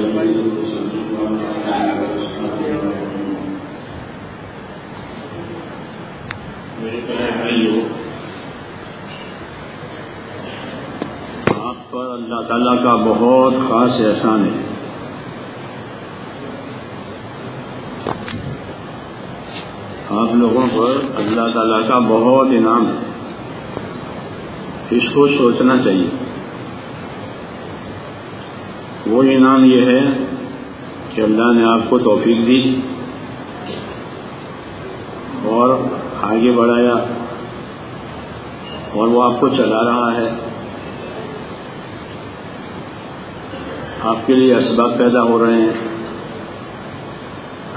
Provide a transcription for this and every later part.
آپ پر اللہ تعالیٰ کا بہت خاص احسان ہے۔ آپ لوگوں پر اللہ تعالیٰ کا بہت انعام ہے۔ اس کو سوچنا چاہیے۔ وہ انعام یہ ہے کہ اللہ نے آپ کو توفیق دی اور آگے بڑھایا اور وہ آپ کو چلا رہا ہے۔ آپ کے لیے اسباب پیدا ہو رہے ہیں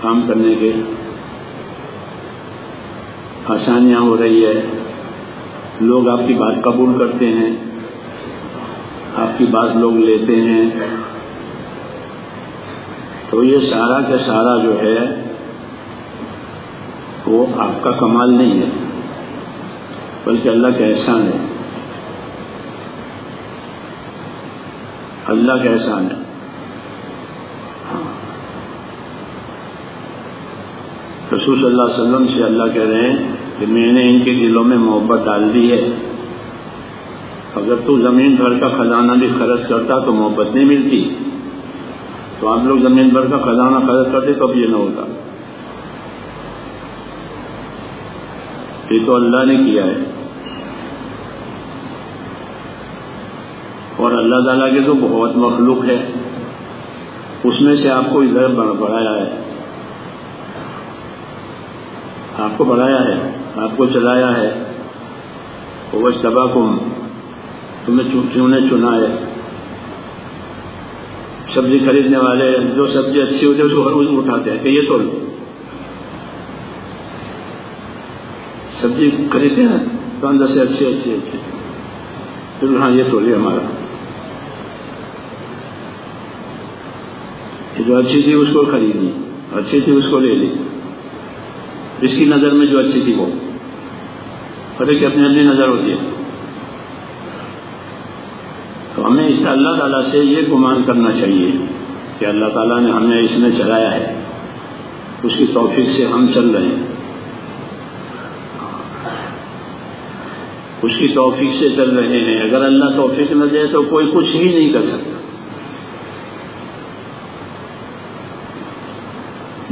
کام کرنے کے۔ آسانیاں ہو رہی ہے۔ لوگ آپ کی بات قبول کرتے ہیں۔ آپ کی بات لوگ لیتے ہیں۔ تو یہ سارا کا سارا جو ہے، وہ آپ کا کمال نہیں ہے، بلکہ اللہ کا احسان ہے۔ اللہ کا احسان ہے۔ ہاں۔ رسول صلی اللہ علیہ وسلم سے اللہ کہہ رہے ہیں کہ میں نے ان کے دلوں میں محبت ڈال دی ہے۔ اگر تو زمین بھر کا خزانہ بھی خرچ کرتا تو محبت نہیں ملتی۔ تو آپ لوگ زمین بھر کا خزانہ خرچ کرتے تو اب یہ نہ ہوتا۔ یہ تو اللہ نے کیا ہے۔ اور اللہ تعالیٰ کے تو بہت مخلوق ہے۔ اس میں سے آپ کو ادھر بڑھایا ہے۔ آپ کو بڑھایا ہے۔ آپ کو چلایا ہے۔ وہ سبا کو تمہیں چنا ہے۔ سبزی خریدنے والے، جو سبزی اچھی ہوتی ہے اس کو ہر روز اٹھاتے ہیں، کہ یہ تو سبزی خریدتے ہیں، تو اندر سے اچھی اچھی اچھی۔ پھر ہاں یہ تو لے ہمارا۔ جو اچھی تھی اس کو خریدی، اچھی تھی اس کو لے لی۔ اس کی نظر میں جو اچھی تھی وہ۔ پتہ کہ اپنی اپنی نظر ہوتی ہے۔ تو ہمیں اس اللہ تعالیٰ سے یہ گمان کرنا چاہیے کہ اللہ تعالیٰ نے ہمیں اس میں چلایا ہے۔ اس کی توفیق سے ہم چل رہے ہیں۔ اس کی توفیق سے چل رہے ہیں۔ اگر اللہ توفیق نہ دے تو کوئی کچھ ہی نہیں کر سکتا۔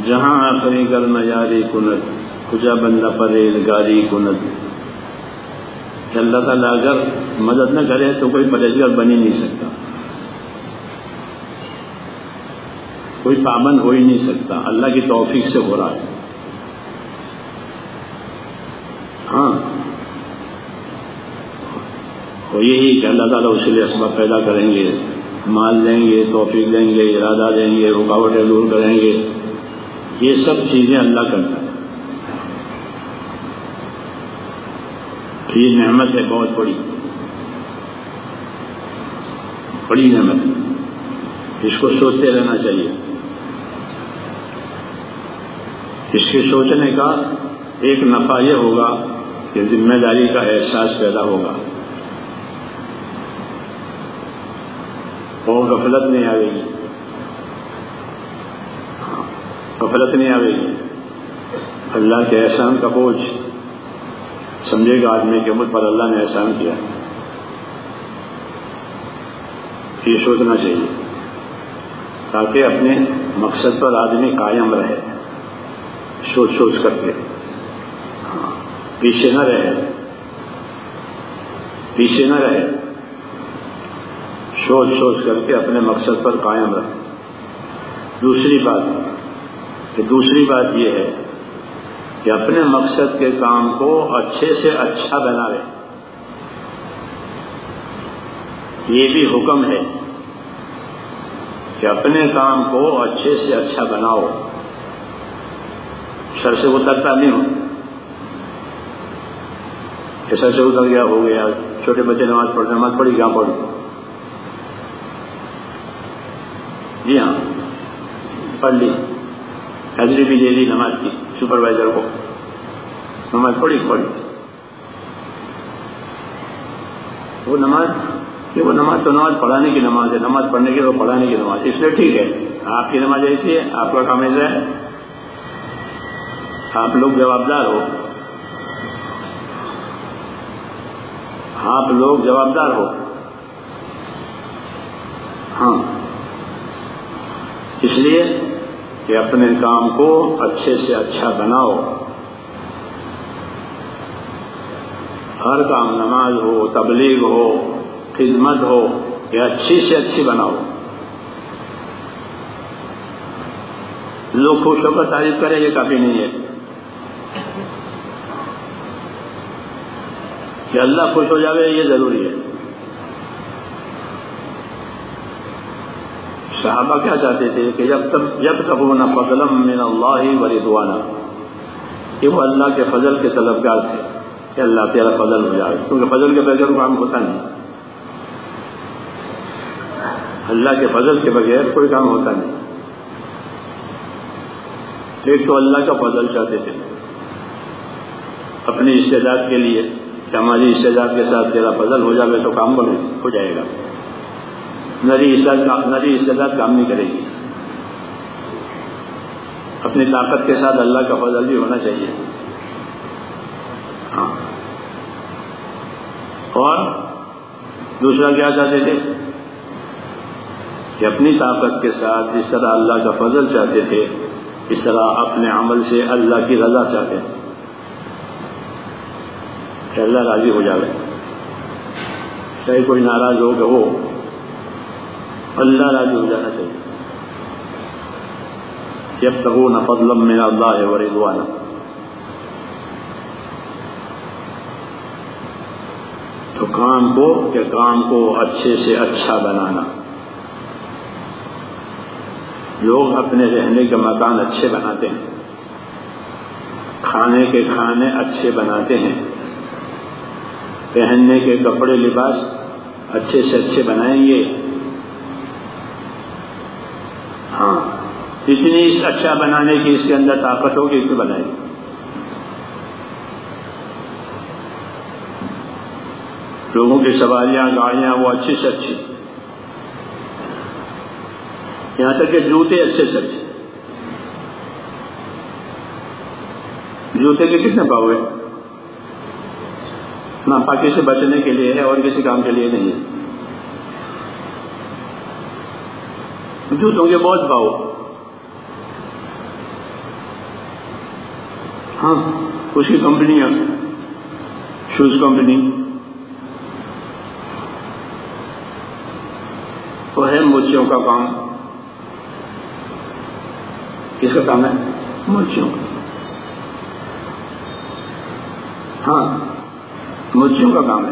جہاں آخری کر نظاری کنت خجا بندہ پرہیزگاری کنت۔ کہ اللہ تعالیٰ اگر مدد نہ کرے تو کوئی پرہیزگار بن ہی نہیں سکتا۔ کوئی پابند ہو ہی نہیں سکتا۔ اللہ کی توفیق سے ہو رہا ہے۔ ہاں۔ تو یہی کہ اللہ تعالیٰ اس لیے اسباب پیدا کریں گے۔ مال دیں گے، توفیق دیں گے، ارادہ دیں گے، رکاوٹیں دور کریں گے۔ یہ سب چیزیں اللہ کرتا ہے۔ یہ نعمت ہے، بہت بڑی۔ بڑی نعمت اس کو سوچتے رہنا چاہیے۔ اس کے سوچنے کا ایک نفع یہ ہوگا کہ ذمہ داری کا احساس پیدا ہوگا۔ اور غفلت نہیں آئے گی۔ غفلت نہیں آئے گی۔ اللہ کے احسان کا بوجھ۔ سمجھے گا آدمی کے مجھ پر اللہ نے احسان کیا یہ سوچنا چاہیے۔ تاکہ اپنے مقصد پر آدمی قائم رہے۔ سوچ سوچ کر کے۔ ہاں۔ پیچھے نہ رہے۔ پیچھے نہ رہے۔ سوچ سوچ کر کے اپنے مقصد پر قائم رہے۔ دوسری بات کہ دوسری بات یہ ہے کہ اپنے مقصد کے کام کو اچھے سے اچھا بناوے۔ یہ بھی حکم ہے کہ اپنے کام کو اچھے سے اچھا بناؤ۔ سر سے اترتا نہیں ہو کہ سر سے اتر گیا ہو گیا، چھوٹے بچے نماز پڑھتے نماز پڑھی کہاں پڑھ جی ہاں پڑھ لی حضری بھی دے دی نماز کی۔ سپروائزر کو۔ نماز پڑھی پڑھی وہ نماز کہ وہ نماز تو نماز پڑھانے کی نماز ہے، نماز پڑھنے کی وہ پڑھانے کی نماز۔ اس لیے ٹھیک ہے، آپ کی نماز ایسی ہے، آپ کا کام ایسا ہے۔ آپ لوگ جوابدار ہو۔ آپ لوگ جوابدار ہو۔ ہاں۔ اس لیے کہ اپنے کام کو اچھے سے اچھا بناؤ۔ ہر کام نماز ہو، تبلیغ ہو، خدمت ہو یہ اچھی سے اچھی بناؤ۔ لوگ خوش ہو کر تعریف کریں، یہ کافی نہیں ہے۔ کہ اللہ خوش ہو جائے یہ ضروری ہے۔ صحابہ کیا چاہتے تھے کہ جب تک جب تک وہ فضلم من اللہ وردوانا کہ وہ اللہ کے فضل کے طلبگار تھے کہ اللہ تعالیٰ فضل ہو جائے۔ کیونکہ فضل کے بغیر کام ہوتا نہیں۔ اللہ کے فضل کے بغیر کوئی کام ہوتا نہیں۔ ایک تو اللہ کا فضل چاہتے تھے۔ اپنی استعداد کے لیے کہ ہماری استعداد کے ساتھ تیرا فضل ہو جائے تو کام ہو جائے گا۔ نری نری استعداد کام نہیں کرے گی۔ اپنی طاقت کے ساتھ اللہ کا فضل بھی ہونا چاہیے۔ ہاں۔ اور دوسرا کیا چاہتے تھے؟ کہ اپنی طاقت کے ساتھ جس طرح اللہ کا فضل چاہتے تھے، اس طرح اپنے عمل سے اللہ کی رضا چاہتے تھے۔ کہ اللہ راضی ہو جائے چاہے کوئی ناراض ہو کہ ہو اللہ راضی ہو جانا چاہیے۔ جب تک وہ نفلم میں اللہ ہے ورضوانا تو کام کو کہ کام کو اچھے سے اچھا بنانا۔ لوگ اپنے رہنے کے مکان اچھے بناتے ہیں۔ کھانے کے کھانے اچھے بناتے ہیں۔ پہننے کے کپڑے لباس اچھے سے اچھے بنائیں گے۔ ہاں۔ اتنی اچھا بنانے کی اس کے اندر طاقت ہوگی کہ بنائیں گے لوگوں کی سواریاں، گاڑیاں وہ اچھی سے اچھی۔ یہاں تک کہ جوتے اچھے سے اچھے۔ جوتے کے کتنے پاؤ ہے نہ پاکی سے بچنے کے لیے ہے اور کسی کام کے لیے نہیں۔ ہے جوتوں کے بہت پاؤ ہاں اس کی کمپنی ہے۔ Shoes company. تو ہے موچیوں کا کام۔ کس کا کام ہے؟ موچیوں کا۔ ہاں موچیوں کا کام ہے۔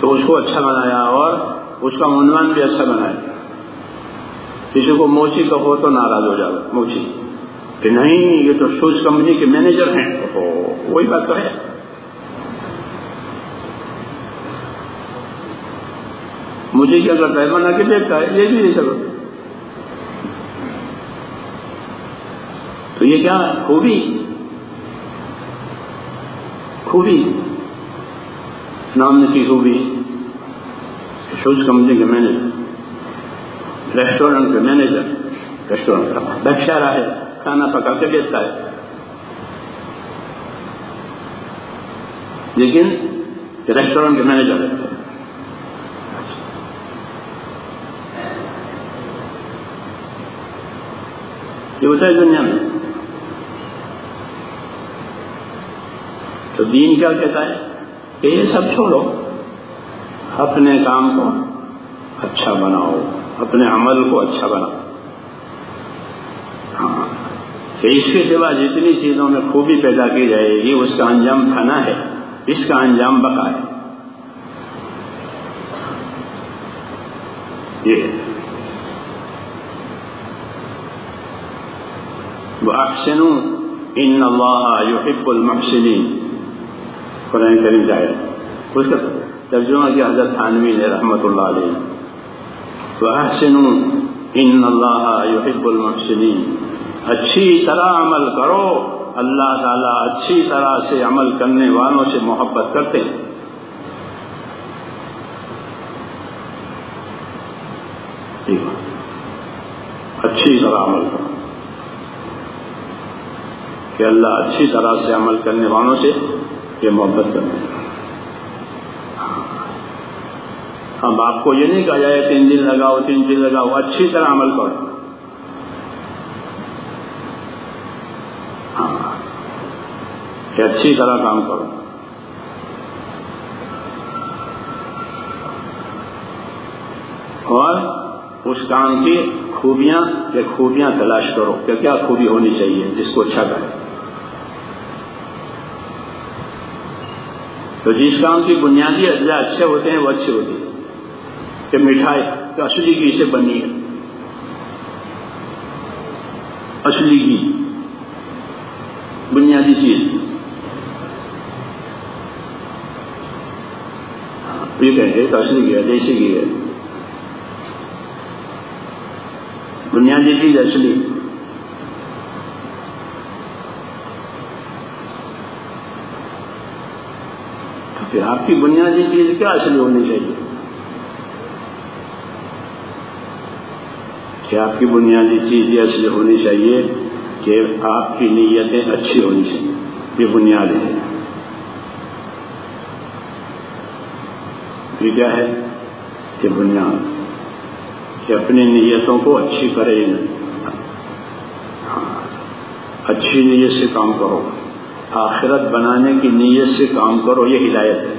تو اس کو اچھا بنایا اور اس کا عنوان بھی اچھا بنایا۔ کسی کو موچی کا ہو تو ناراض ہو جائے موچی۔ کہ نہیں، یہ تو شوز کمپنی کے مینیجر ہیں۔ وہی بات تو ہے۔ مجھے کیا کرتا ہے بنا کے دیکھتا ہے، یہ بھی نہیں چلو تو یہ کیا خوبی۔ خوبی۔ نام کی خوبی۔ شوز کمپنی کے مینیجر۔ ریسٹورینٹ کے مینیجر ریسٹورینٹ کا بخشا رہا ہے کھانا پکا کے دیتا ہے لیکن ریسٹورینٹ کے مینیجر ہے یہ ہوتا ہے دنیا میں تو دین کیا کہتا ہے کہ یہ سب چھوڑو اپنے کام کو اچھا بناؤ اپنے عمل کو اچھا بناؤ ہاں۔ کہ اس کے سوا جتنی چیزوں میں خوبی پیدا کی جائے گی، اس کا انجام کھانا ہے، اس کا انجام بقا ہے۔ یہ احسنوں ان اللہ یحب المحسنین قرآن کریم جائے اس کا ترجمہ کیا حضرت تھانوی نے رحمت اللہ علیہ۔ وحسنوا ان اللہ یحب المحسنین اچھی طرح عمل کرو، اللہ تعالیٰ اچھی طرح سے عمل کرنے والوں سے محبت کرتے ہیں۔ اچھی طرح عمل کرو۔ کہ اللہ اچھی طرح سے عمل کرنے والوں سے یہ محبت کرنے والا اب آپ کو یہ نہیں کہا جائے تین دن لگاؤ، تین دن لگاؤ، اچھی طرح عمل کرو۔ ہاں۔ کہ اچھی طرح کام کرو۔ اور اس کام کی خوبیاں یا خوبیاں تلاش کرو کہ کیا خوبی ہونی چاہیے جس کو اچھا کرے تو جس کام کی بنیادی اجزاء اچھے ہوتے ہیں، وہ اچھے ہوتے ہیں۔ کہ مٹھائی تو اصلی گھی سے بنی ہے۔ اصلی گھی۔ بنیادی چیز۔ یہ کہیں گے تو اصلی گھی ہے، دیسی گھی ہے۔ بنیادی چیز اصلی۔ تو پھر آپ کی بنیادی چیز کیا اصلی ہونی چاہیے؟ کہ آپ کی بنیادی چیز یہ اصلی ہونی چاہیے کہ آپ کی نیتیں اچھی ہونی چاہیے۔ یہ بنیاد ہے۔ یہ کیا ہے؟ کہ بنیاد کہ اپنی نیتوں کو اچھی کرے ہاں، اچھی نیت سے کام کرو۔ آخرت بنانے کی نیت سے کام کرو، یہ ہدایت ہے۔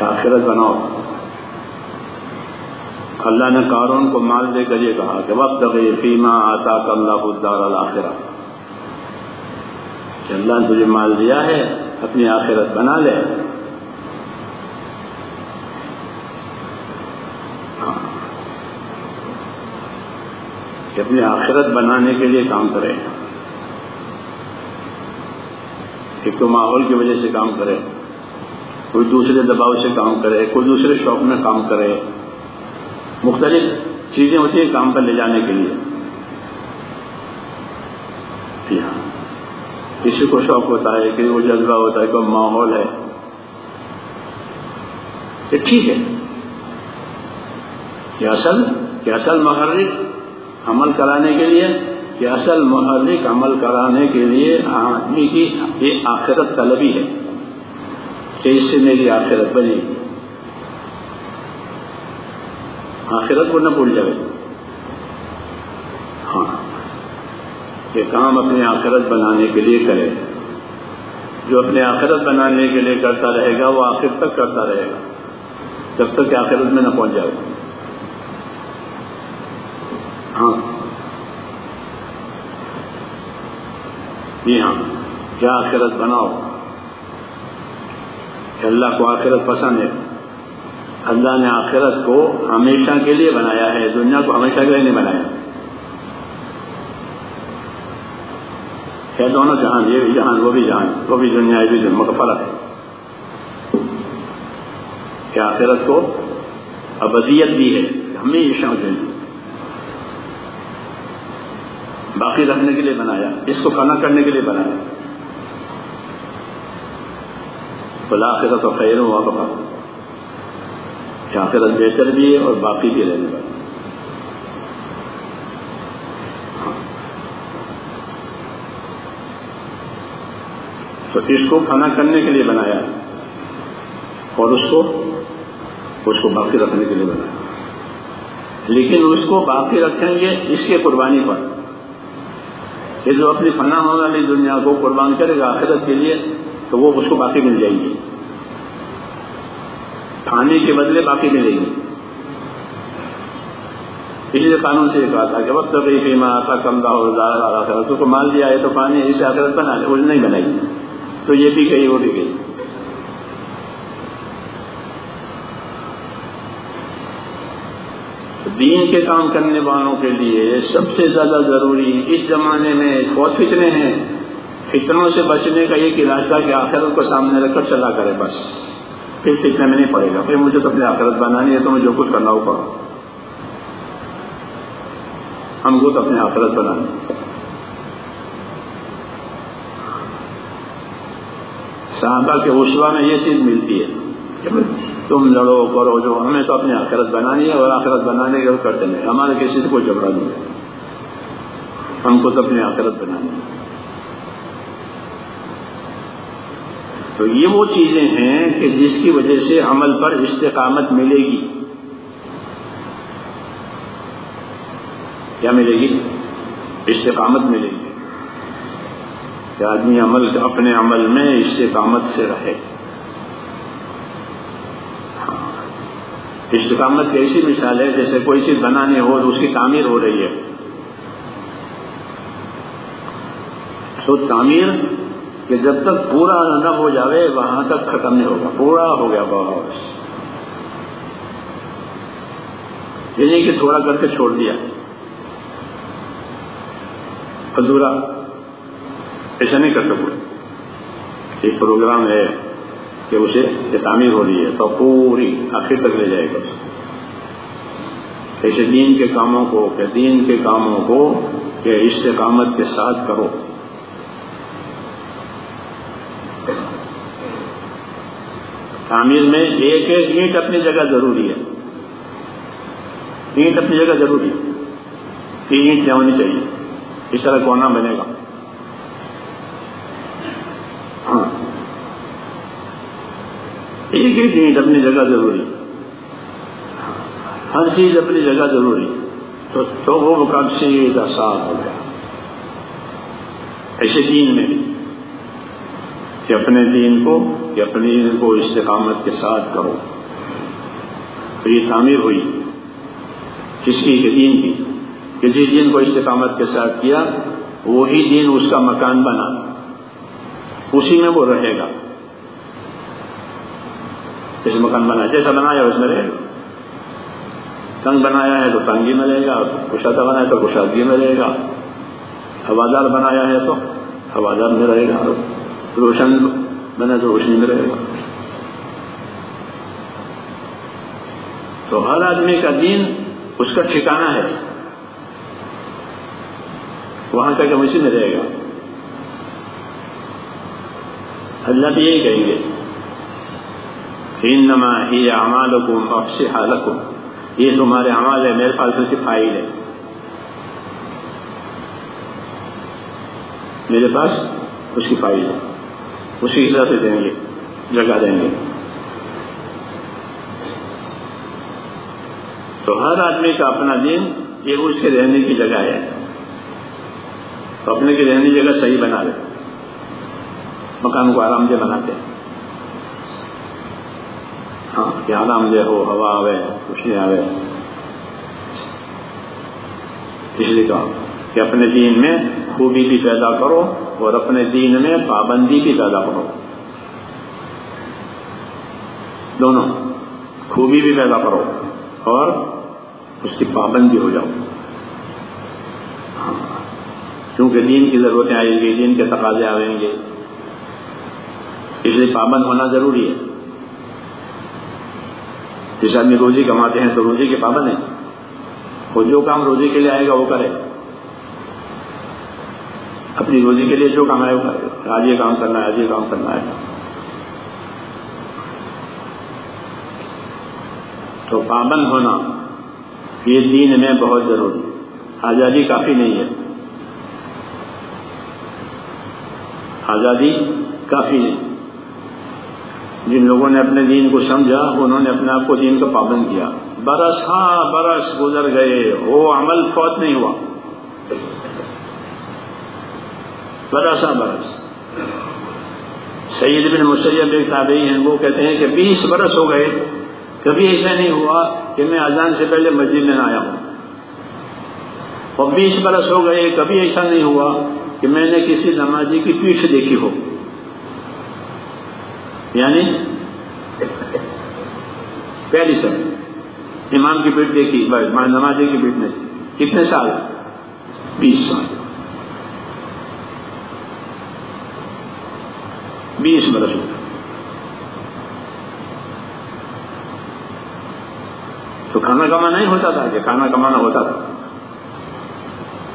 آخرت بناؤ۔ اللہ نے کارون کو مال دے کر یہ کہا کہ وقت فیما آتا اللہ الدار الآخرہ کہ اللہ نے تجھے مال دیا ہے، اپنی آخرت بنا لے۔ ہاں۔ کہ اپنی آخرت بنانے کے لیے کام کرے۔ ایک تو ماحول کی وجہ سے کام کرے، کوئی دوسرے دباؤ سے کام کرے، کوئی دوسرے شوق میں کام کرے۔ مختلف چیزیں ہوتی ہیں کام پر لے جانے کے لیے۔ جی ہاں۔ کسی کو شوق ہوتا ہے کہ وہ جذبہ ہوتا ہے، کوئی ماحول ہے۔ کہ ٹھیک ہے۔ کہ اصل کہ اصل محرک عمل کرانے کے لیے کہ اصل محرک عمل کرانے کے لیے آدمی کی یہ آخرت طلبی ہے۔ کہ اس سے میری آخرت بنے گی آخرت کو نہ بھول جائے۔ ہاں۔ یہ کام اپنی آخرت بنانے کے لیے کرے۔ جو اپنے آخرت بنانے کے لیے کرتا رہے گا، وہ آخر تک کرتا رہے گا۔ جب تک کہ آخرت میں نہ پہنچ جائے۔ ہاں۔ جی ہاں۔ کیا آخرت بناؤ؟ کہ اللہ کو آخرت پسند ہے۔ اللہ نے آخرت کو ہمیشہ کے لیے بنایا ہے، دنیا کو ہمیشہ کے لیے نہیں بنایا۔ ہے دونوں جہان، یہ بھی جہان، وہ بھی جہان، وہ بھی دنیا، یہ بھی دنیا کا فرق ہے۔ کہ آخرت کو ابدیت بھی ہے، ہمیشہ کے لیے۔ باقی رکھنے کے لیے بنایا، اس کو کھانا کرنے کے لیے بنایا۔ بلا آخرت و خیر ہوا بتا کہ آخرت بہتر بھی ہے اور باقی بھی رہنے والا تو اس کو کھانا کرنے کے لیے بنایا اور اس کو اس کو باقی رکھنے کے لیے بنایا لیکن اس کو باقی رکھیں گے اس کے قربانی پر۔ یہ جو اپنی فنا ہونے والی دنیا کو قربان کرے گا آخرت کے لیے تو وہ اس کو باقی مل جائے گی۔ کھانے کے بدلے باقی ملے گی۔ پچھلے قانون سے یہ کہا تھا کہ وقت بھی فیما آتا کم داخلت کو مال دیا ہے تو پانی اسے آخرت بنا لے، وہ نہیں بنائی تو یہ بھی گئی وہ بھی گئی دین کے کام کرنے والوں کے لیے سب سے زیادہ ضروری اس زمانے میں بہت فتنے ہیں۔ فتنوں سے بچنے کا ایک علاج تھا کہ آخرت کو سامنے رکھ کر چلا کرے بس۔ پھر فتنے میں نہیں پڑے گا۔ پھر مجھے تو اپنی آخرت بنانی ہے تو مجھے جو کچھ کرنا ہوگا ہم کو تو اپنی آخرت بنانی صحابہ کے اسوا میں یہ چیز ملتی ہے کہ تم لڑو، کرو، جو ہمیں تو اپنی آخرت بنانی ہے اور آخرت بنانے کے کرتے نہیں۔ ہمارے کسی سے کوئی جھگڑا نہیں ہے۔ ہم کو تو اپنی آخرت بنانی ہے تو یہ وہ چیزیں ہیں کہ جس کی وجہ سے عمل پر استقامت ملے گی۔ کیا ملے گی؟ استقامت ملے گی۔ کہ آدمی عمل، اپنے عمل میں استقامت سے رہے۔ استقامت کی ایسی مثال ہے، جیسے کوئی چیز بنانی ہو تو اس کی تعمیر ہو رہی ہے۔ تو تعمیر کہ جب تک پورا نہ ہو جاوے، وہاں تک ختم نہیں ہوگا۔ پورا ہو گیا بہت یہ نہیں کہ تھوڑا کر کے چھوڑ دیا۔ ادھورا ایسا نہیں کر سکتے ایک پروگرام ہے کہ اسے تعمیر ہو رہی ہے تو پوری آخر تک لے جائے گا۔ ایسے دین کے کاموں کو کہ دین کے کاموں کو کہ استقامت کے ساتھ کرو۔ تعمیر میں ایک ایک اینٹ اپنی جگہ ضروری ہے۔ اینٹ اپنی جگہ ضروری ہے۔ تین اینٹ ہونی چاہیے؟ اس طرح کونا بنے گا۔ ہاں۔ ایک ایک اینٹ اپنی جگہ ضروری ہر چیز اپنی جگہ ضروری تو تو وہ مقام سیدھا صاف ہو گیا۔ ایسے دین میں کہ اپنے دین کو کہ اپنے کو استقامت کے ساتھ کرو۔ تو یہ تعمیر ہوئی۔ کس کی؟ کہ دین کی۔ کہ جس دین کو استقامت کے ساتھ کیا، وہی دین اس کا مکان بنا۔ اسی میں وہ رہے گا۔ جیسے مکان بنا۔ جیسا بنایا اس میں رہے گا۔ تنگ بنایا ہے تو تنگی میں رہے گا۔ کشادہ بنایا تو کشادگی میں رہے گا۔ ہوادار بنایا ہے تو ہوادار میں رہے گا۔ روشن بنا تو روشنی میں رہے گا۔ تو ہر آدمی کا دین اس کا ٹھکانا ہے۔ وہاں کا کہ اسی میں رہے گا۔ اللہ بھی یہی کہیں گے۔ انما ہی اعمالکم افسحالکم یہ تمہارے اعمال ہے، میرے پاس اس کی فائل ہے۔ میرے پاس اس کی فائل ہے۔ اسی حصہ سے دیں گے، جگہ دیں گے۔ تو ہر آدمی کا اپنا دین، یہ اس کے رہنے کی جگہ ہے۔ تو اپنے کی رہنے کی جگہ صحیح بنا لے مکان کو آرام دہ بناتے ہیں ہاں کہ آرام دہ ہو، ہوا آوے، کچھ نہیں آوے۔ اس لیے کہا کہ اپنے دین میں خوبی بھی پیدا کرو۔ اور اپنے دین میں پابندی بھی پیدا کرو۔ دونوں خوبی بھی پیدا کرو اور اس کی پابندی ہو جاؤ۔ ہاں، کیونکہ دین کی ضرورتیں آئیں گی، دین کے تقاضے آئیں گے۔ اس لیے پابند ہونا ضروری ہے۔ جس آدمی روزی کماتے ہیں تو روزی کے پابند ہیں۔ وہ جو کام روزی کے لیے آئے گا وہ کرے۔ اپنی روزی کے لیے جو کام آئے وہ آج یہ کام کرنا ہے، آج یہ کام کرنا ہے۔ تو پابند ہونا یہ دین میں بہت ضروری آزادی کافی نہیں ہے۔ آزادی کافی نہیں۔ جن لوگوں نے اپنے دین کو سمجھا، انہوں نے اپنے آپ کو دین کا پابند کیا۔ برس ہاں برس گزر گئے۔ وہ عمل فوت نہیں ہوا۔ برس برس سید بن مسیب ایک تابعی ہیں، وہ کہتے ہیں کہ بیس برس ہو گئے، کبھی ایسا نہیں ہوا کہ میں اذان سے پہلے مسجد میں نہ آیا ہوں۔ اور بیس برس ہو گئے، کبھی ایسا نہیں ہوا کہ میں نے کسی نمازی کی پیٹھ دیکھی ہو۔ یعنی پہلی سب امام کی پیٹ دیکھی نمازی کی پیٹ نہیں۔ کتنے سال؟ بیس سال۔ بیس برس تو کھانا کمانا نہیں ہوتا تھا، کہ کھانا کمانا ہوتا تھا۔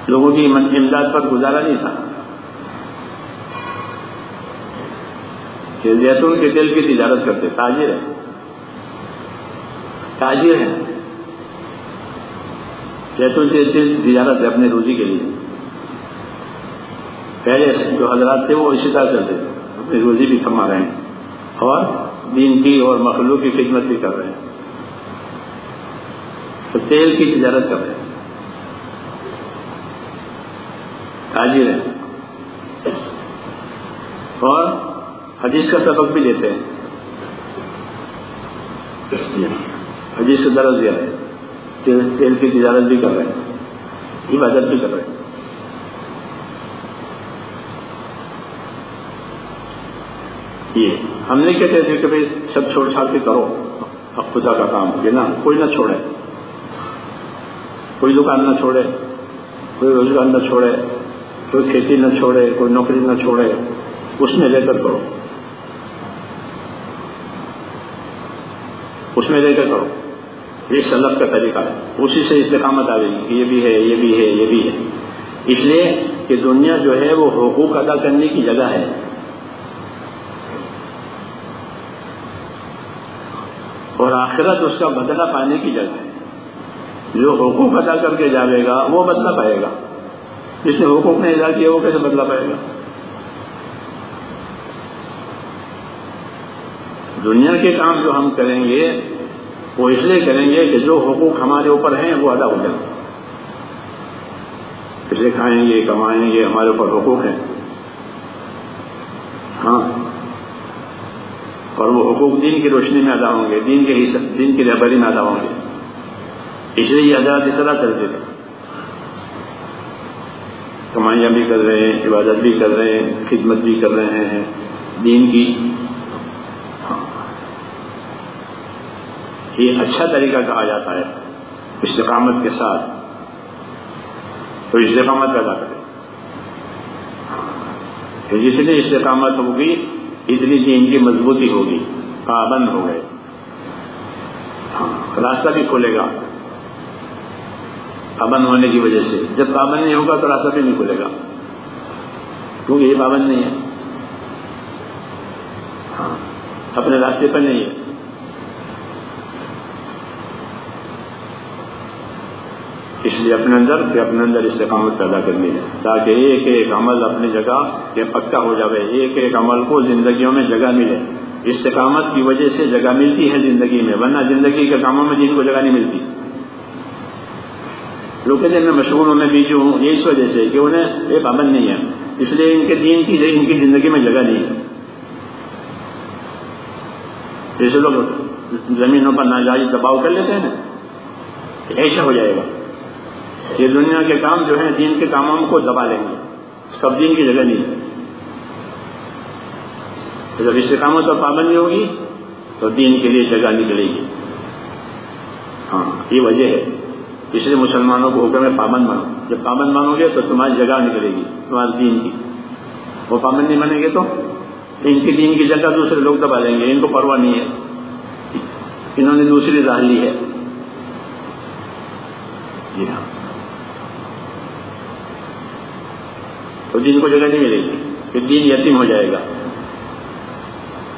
لوگوں کی امداد پر گزارا نہیں تھا۔ کہ زیتون کے تیل کی تجارت کرتے، تاجر ہے تاجر ہیں۔ جیتون سے تجارت ہے اپنے روزی کے لیے۔ پہلے جو حضرات تھے وہ اسی طرح چلتے تھے۔ روزی بھی کما رہے ہیں اور دین کی اور مخلوق کی خدمت بھی کر رہے ہیں۔ تو تیل کی تجارت کر رہے ہیں۔ تاجر ہیں۔ اور حدیث کا سبق بھی دیتے ہیں۔ حدیث کا درد دیا ہے تیل کی تجارت بھی کر رہے ہیں۔ عبادت بھی کر رہے ہیں۔ یہ ہم نہیں کہتے تھے کہ بھائی سب چھوڑ چھاڑ کے کرو۔ اب خدا کا کام یہ نا کوئی نہ چھوڑے۔ کوئی دکان نہ چھوڑے، کوئی روزگار نہ چھوڑے، کوئی کھیتی نہ چھوڑے، کوئی نوکری نہ چھوڑے، اس میں لے کر کرو۔ اس میں لے کر کرو۔ یہ سلب کا طریقہ ہے۔ اسی سے استقامت آ جائے گی یہ بھی ہے، یہ بھی ہے، یہ بھی ہے۔ اس لیے کہ دنیا جو ہے وہ حقوق ادا کرنے کی جگہ ہے۔ اور آخرت اس کا بدلہ پانے کی جگہ ہے۔ جو حقوق ادا کر کے جاوے گا، وہ بدلہ پائے گا۔ جس نے حقوق نے ادا کیا وہ کیسے بدلہ پائے گا؟ دنیا کے کام جو ہم کریں گے، وہ اس لیے کریں گے کہ جو حقوق ہمارے اوپر ہیں، وہ ادا ہو جائیں۔ اسے کھائیں گے، کمائیں گے، ہمارے اوپر حقوق ہیں۔ ہاں۔ اور وہ حقوق دین کی روشنی میں ادا ہوں گے، دین کے دین کی رہبری میں ادا ہوں گے۔ اس لیے یہ آزاد اس طرح کرتے تھے کمائیاں بھی کر رہے ہیں، عبادت بھی کر رہے ہیں، خدمت بھی کر رہے ہیں۔ دین کی ہاں۔ یہ اچھا طریقہ کہا جاتا ہے استقامت کے ساتھ۔ تو استقامت پیدا کرے کہ جتنی استقامت ہوگی اتنی ان کی مضبوطی ہوگی، پابند ہو گئے۔ ہاں، راستہ بھی کھولے گا۔ پابند ہونے کی وجہ سے۔ جب پابند نہیں ہوگا تو راستہ بھی نہیں کھلے گا۔ کیونکہ یہ پابند نہیں ہے۔ ہاں، اپنے راستے پر نہیں ہے۔ اس لیے اپنے اندر کہ اپنے اندر استقامت پیدا کرنی ہے۔ تاکہ ایک ایک عمل اپنی جگہ کے پکا ہو جائے ایک ایک عمل کو زندگیوں میں جگہ ملے۔ استقامت کی وجہ سے جگہ ملتی ہے زندگی میں، ورنہ زندگی کے کاموں میں جن کو جگہ نہیں ملتی۔ لوگ کہتے میں مشہور ہوں میں بیچ ہوں یہ اس وجہ سے کہ انہیں یہ پابند نہیں ہے۔ اس لیے ان کے دین کی، ان کی زندگی میں جگہ نہیں ہے۔ جیسے لوگ زمینوں پر ناجائز دباؤ کر لیتے ہیں ایسا ہو جائے گا۔ یہ دنیا کے کام جو ہیں، دین کے کاموں کو دبا لیں گے۔ سب دین کی جگہ نہیں۔ ہے جب استقامت پر پابندی ہوگی، تو دین کے لیے جگہ نکلے گی۔ ہاں یہ وجہ ہے۔ اس لیے مسلمانوں کو حکم ہے پابند مانو۔ جب پابند مانو گے تو تمہاری جگہ نکلے گی، تمہارے دین کی۔ وہ پابند نہیں مانیں گے تو ان کی دین کی جگہ دوسرے لوگ دبا لیں گے۔ ان کو پرواہ نہیں ہے۔ انہوں نے دوسری راہ لی ہے۔ جی ہاں۔ تو دین کو جگہ نہیں ملے گی، پھر دین یتیم ہو جائے گا۔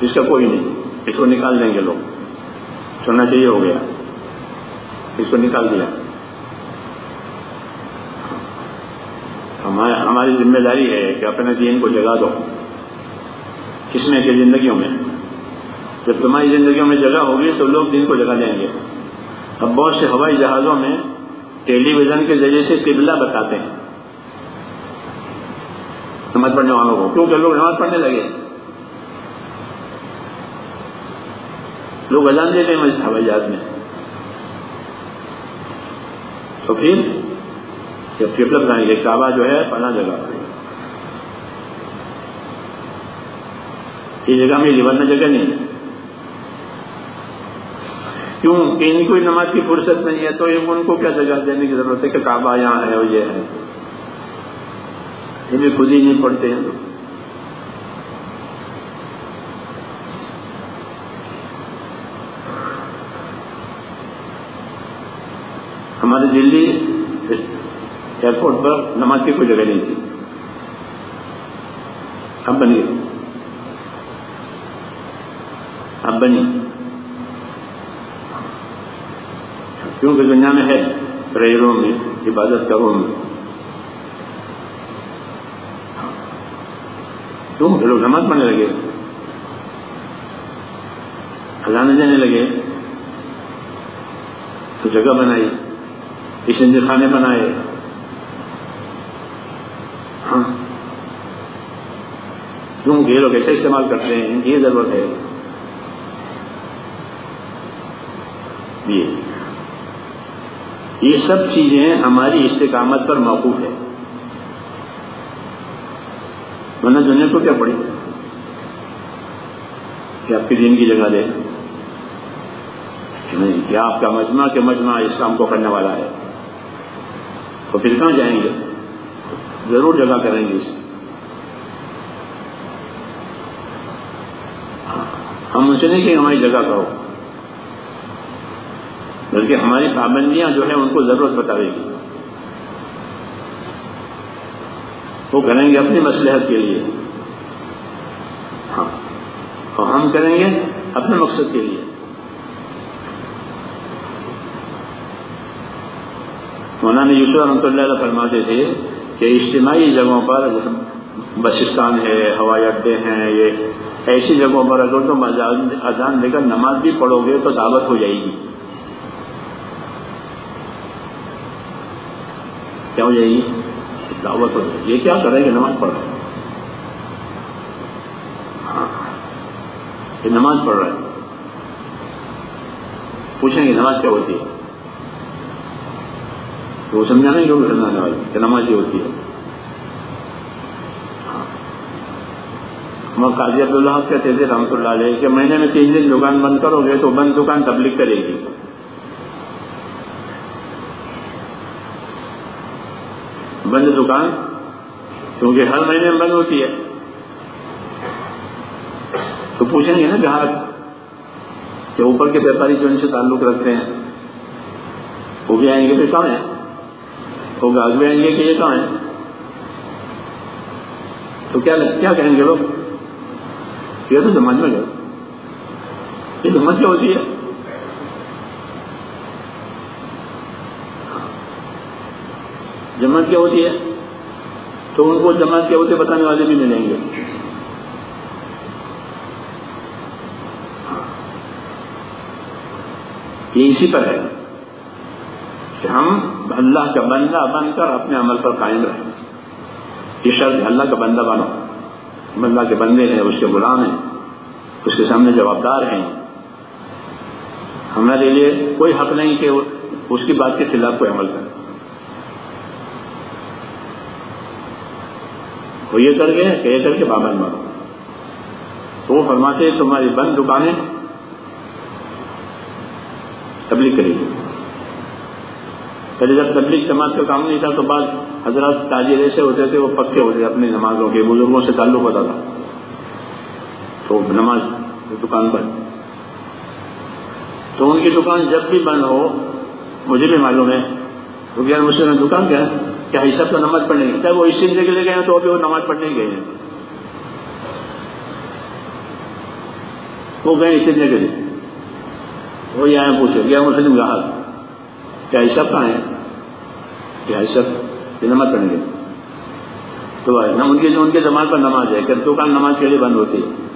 اس کا کوئی نہیں، اس کو نکال دیں گے لوگ۔ سننا چاہیے، ہو گیا۔ اس کو نکال دیا۔ ہماری ذمہ داری ہے کہ اپنے دین کو جگا دو۔ کس میں؟ کہ زندگیوں میں۔ جب تمہاری زندگیوں میں جگہ ہوگی تو لوگ دین کو جگہ دیں گے۔ اب بہت سے ہوائی جہازوں میں ٹیلی ویژن کے ذریعے سے قبلہ بتاتے ہیں۔ نماز پڑھنے والوں کو، کیونکہ لوگ نماز پڑھنے لگے۔ لوگ اجان دیتے ہیں ہوائی جہاز میں۔ تو پھر جب قبلہ بتائیں گے، کعبہ جو ہے پناہ جگہ۔ یہ جگہ میں ورنہ جگہ نہیں۔ ہے کیوں؟ کہ ان کو نماز کی فرصت نہیں ہے، تو ان کو کیا جگہ دینے کی ضرورت ہے کہ کعبہ یہاں ہے اور یہ ہے۔ یہ خود ہی نہیں پڑھتے ہیں۔ ہمارے دلی ایئرپورٹ پر نماز کی کوئی جگہ نہیں تھی۔ اب بنی۔ اب بنی۔ کیونکہ دنیا میں ہے، پریروں میں، عبادت کروں میں۔ کیوں لوگ نماز پڑھنے لگے۔ خزانے جانے لگے۔ تو جگہ بنائی کچن خانے بنائے۔ ہاں۔ کیوں یہ لوگ ایسے استعمال کرتے ہیں؟ ان کی یہ ضرورت ہے۔ یہ۔ سب چیزیں ہماری استقامت پر موقوف ہے ورنہ دنیا کو کیا پڑی کہ آپ کے دین کی جگہ دے۔ نہیں کیا آپ کا مجمع کے مجمع اس کام کو کرنے والا ہے۔ تو پھر کہاں جائیں گے؟ ضرور جگہ کریں گے اس۔ ہم اسے نہیں کہ ہماری جگہ کرو بلکہ ہماری پابندیاں جو ہیں ان کو ضرورت بتاوے گی۔ وہ کریں گے اپنی مسلحت کے لیے۔ ہاں۔ اور ہم کریں گے اپنے مقصد کے لیے۔ مولانا یوسف رحمۃ اللہ علیہ فرماتے تھے کہ اجتماعی جگہوں پر بسستان ہے، ہوائی اڈے ہیں، یہ ایسی جگہوں پر اگر تم اذان دے کر نماز بھی پڑھو گے تو دعوت ہو جائے گی۔ کیا ہو جائے گی؟ دعوت ہو۔ یہ کیا کرے گا نماز پڑھ رہے ہاں۔ یہ نماز پڑھ رہا ہے پوچھیں گے نماز کیا ہوتی ہے؟ تو وہ سمجھانے گے سمجھانے والے کہ نماز یہ ہوتی ہے۔ ہاں۔ ہم قاضی عبداللہ کہتے تھے رحمۃ اللہ علیہ کہ مہینے میں تین دن دکان بند کرو گے تو بند دکان تبلیغ کرے گی۔ بند دکان کیونکہ ہر مہینے میں بند ہوتی ہے۔ تو پوچھیں گے نا گاہک کہ اوپر کے ویپاری جو ان سے تعلق رکھتے ہیں، وہ بھی آئیں گے پھر کہاں ہے وہ گاہک بھی آئیں گے کہ یہ کہاں ہے تو کیا کیا کہیں گے لوگ؟ یہ تو سمجھ میں گئے یہ سمجھ کیا ہوتی ہے۔ جماعت کیا ہوتی ہے؟ تو ان کو جماعت کیا ہوتی ہے بتانے والے بھی ملیں گے۔ یہ اسی پر ہے کہ ہم اللہ کا بندہ بن کر اپنے عمل پر قائم رہیں۔ یہ شرط اللہ کا بندہ بنو۔ ہم اللہ کے بندے ہیں، اس کے غلام ہیں، اس کے سامنے جوابدار ہیں۔ ہمارے لیے کوئی حق نہیں کہ اس کی بات کے خلاف کوئی عمل کرے۔ وہ یہ کر گئے کہ یہ کر کے پابند مارو تو وہ فرماتے تمہاری بند دکانیں تبلیغ کرے گی پہلے جب تبلیغ جماعت کا کام نہیں تھا تو بعض حضرات تاجر ایسے ہوتے تھے، وہ پکے ہوتے اپنی نمازوں کے، بزرگوں سے تعلق ہوتا تھا۔ تو نماز دکان بند تو ان کی دکان جب بھی بند ہو، مجھے بھی معلوم ہے۔ تو یار مجھ سے دکان کیا ہے؟ کیا حصہ تو نماز پڑھنے گئے۔ چاہے وہ اس سلسلے کے لیے گئے ہیں تو ابھی وہ نماز پڑھنے گئے۔ ہیں وہ گئے اس سلسلے کے لیے وہ یہ آئے پوچھے گیا مسلم گاہک کیا حصہ کہاں ہے؟ کیا حصہ یہ نماز پڑھیں گے تو ان کے ان کے زمان پر نماز ہے۔ کہ دکان نماز کے لیے بند ہوتی ہے۔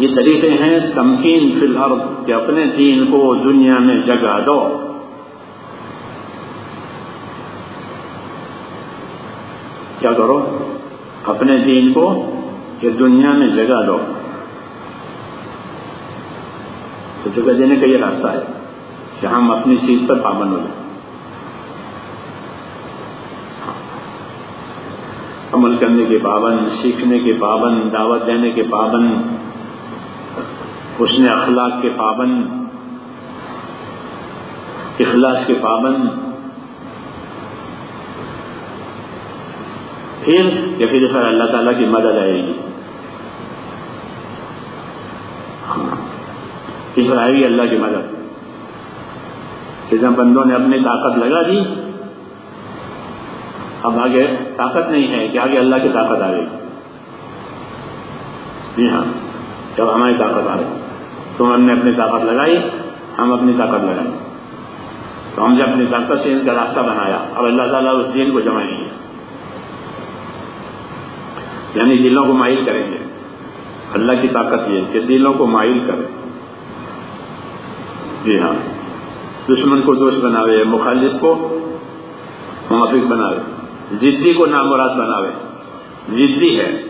یہ طریقے ہیں، تمکین فی الحال کہ اپنے دین کو دنیا میں جگہ دو۔ کیا کرو؟ اپنے دین کو کہ دنیا میں جگہ دو۔ تو جگہ دینے کا یہ راستہ ہے کہ ہم اپنی چیز پر پابند ہو جائیں۔ عمل کرنے کے پابند، سیکھنے کے پابند، دعوت دینے کے پابند حسن اخلاق کے پابند، اخلاص کے پابند، پھر یا پھر پھر اللہ تعالیٰ کی مدد آئے گی۔ پھر آئے گی اللہ کی مدد۔ جب بندوں نے اپنی طاقت لگا دی، اب آگے طاقت نہیں ہے کہ آگے اللہ کی طاقت آ گئی جی ہاں۔ جب ہماری طاقت آ رہی تم ہم نے اپنی طاقت لگائی، ہم اپنی طاقت لگائیں تو ہم نے اپنی طاقت سے ان کا راستہ بنایا اب اللہ تعالیٰ اس دین کو جمائیں گے یعنی دلوں کو مائل کریں گے۔ اللہ کی طاقت یہ کہ دلوں کو مائل کرے جی ہاں۔ دشمن کو دوست بناوے، مخالف کو موافق بناوے۔ ضدی کو نامراد بناوے۔ ضدی ہے۔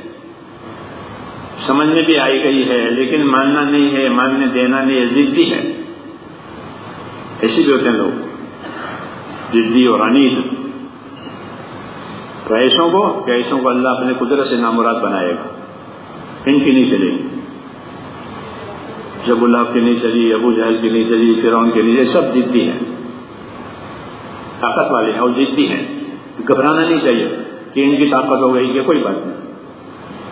سمجھ میں بھی آئی گئی ہے، لیکن ماننا نہیں ہے، ماننے دینا نہیں ہے، ضدی ہے۔ ایسے بھی ہوتے ہیں لوگ، ضدی اور انیت۔ ایسوں کو ایسوں کو اللہ اپنے قدرت سے نامراد بنائے گا۔ ان کی نہیں چلے گی جب اللہ کی نہیں چلی ابو جہل کی نہیں چلی فرعون کی نہیں چلی سب جدی ہیں۔ طاقت والے ہیں اور جدی ہیں۔ گھبرانا نہیں چاہیے کہ ان کی طاقت ہو گئی کہ کوئی بات نہیں۔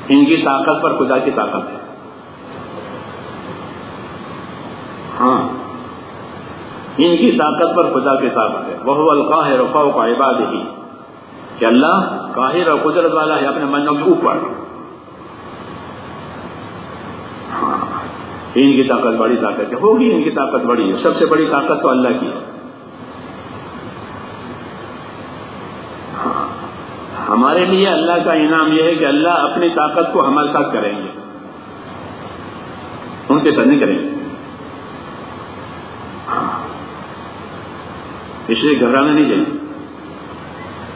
ان کی طاقت پر خدا کی طاقت ہے۔ ہاں۔ ان کی طاقت پر خدا کی طاقت ہے۔ وہ القاہر رفاؤ کا عباد ہی کہ اللہ قاہر اور قدرت والا ہے اپنے منوں کے اوپر۔ ہاں۔ ان کی طاقت بڑی طاقت ہے۔ ہوگی ان کی طاقت بڑی ہے۔ سب سے بڑی طاقت تو اللہ کی ہے۔ ہمارے لیے اللہ کا انعام یہ ہے کہ اللہ اپنی طاقت کو ہمارے ساتھ کریں گے۔ ان کے ساتھ نہیں کریں گے۔ اس لیے گھبرانا نہیں چاہیے۔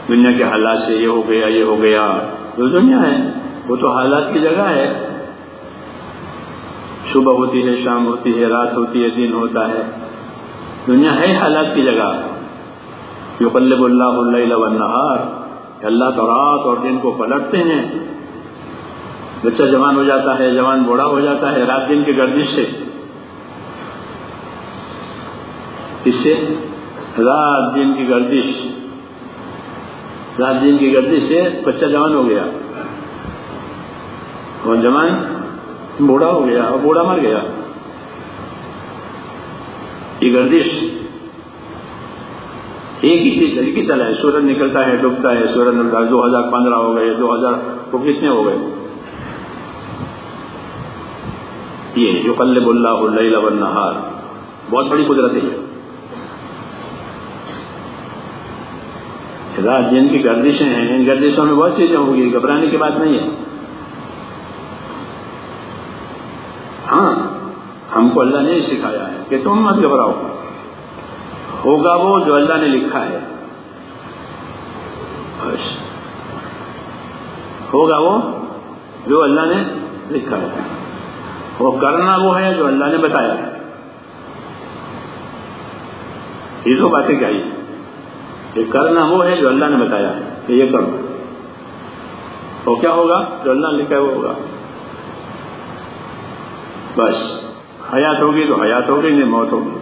دنیا کے حالات سے یہ ہو گیا، یہ ہو گیا۔ جو دنیا ہے، وہ تو حالات کی جگہ ہے۔ صبح ہوتی ہے، شام ہوتی ہے، رات ہوتی ہے، دن ہوتا ہے۔ دنیا ہے حالات کی جگہ۔ جو قلب اللہ اللہ نہار اللہ تو رات اور دن کو پلٹتے ہیں۔ بچہ جوان ہو جاتا ہے، جوان بوڑھا ہو جاتا ہے رات دن کی گردش سے۔ اس سے رات دن کی گردش۔ رات دن کی گردش سے بچہ جوان ہو گیا۔ اور جوان بوڑھا ہو گیا اور بوڑھا مر گیا۔ یہ گردش۔ ایک ہی چیز ایک ہی طرح ہے، سورج نکلتا ہے، ڈوبتا ہے، سورج نکلتا ہے، دو ہزار پندرہ ہو گئے، دو ہزار تو کتنے ہو گئے۔ یہ جو قلب اللہ اللہ نہار بہت بڑی قدرت ہے رات جن کی گردشیں ہیں، ان گردشوں میں بہت چیزیں ہوگی گھبرانے کی بات نہیں ہے۔ ہاں ہم کو اللہ نے سکھایا ہے کہ تم مت گھبراؤ۔ ہوگا وہ جو اللہ نے لکھا ہے۔ بس۔ ہوگا وہ جو اللہ نے لکھا ہے۔ وہ کرنا وہ ہے جو اللہ نے بتایا ہے۔ یہ تو باتیں کیا یہ کرنا وہ ہے جو اللہ نے بتایا ہے کہ یہ کرو۔ تو کیا ہوگا؟ جو اللہ نے لکھا ہے وہ ہوگا۔ بس۔ حیات ہوگی تو حیات ہوگی نہیں موت ہوگی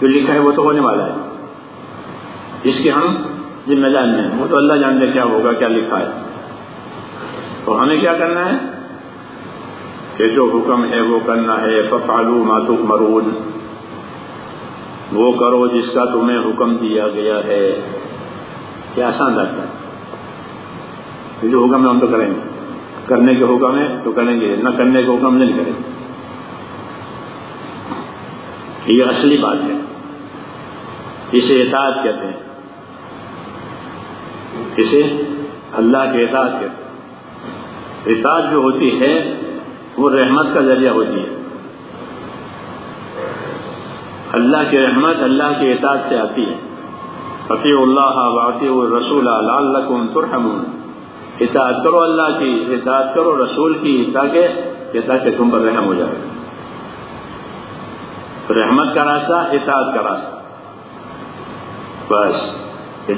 جو لکھا ہے وہ تو ہونے والا ہے۔ اس کے ہم ذمہ دار نہیں وہ تو اللہ جانتے کیا ہوگا، کیا لکھا ہے۔ تو ہمیں کیا کرنا ہے؟ کہ جو حکم ہے وہ کرنا ہے۔ ففالو ماتوک مرود وہ کرو جس کا تمہیں حکم دیا گیا ہے۔ کیا آسان لگتا ہے۔ جو حکم ہے ہم تو کریں گے۔ کرنے کے حکم ہے تو کریں گے۔ نہ کرنے کے حکم نہیں کریں گے۔ یہ اصلی بات ہے۔ اسے اطاعت کہتے ہیں۔ اسے اللہ کے اطاعت کہتے ہیں۔ اطاعت جو ہوتی ہے، وہ رحمت کا ذریعہ ہوتی ہے۔ اللہ کی رحمت اللہ کی اطاعت سے آتی ہے۔ فقی اللہ واقع رسول اللہ ترحمون۔ اطاعت کرو اللہ کی، اطاعت کرو رسول کی تاکہ تاکہ تم پر رحم ہو جائے۔ رحمت کا راستہ، اطاعت کا راستہ۔ بس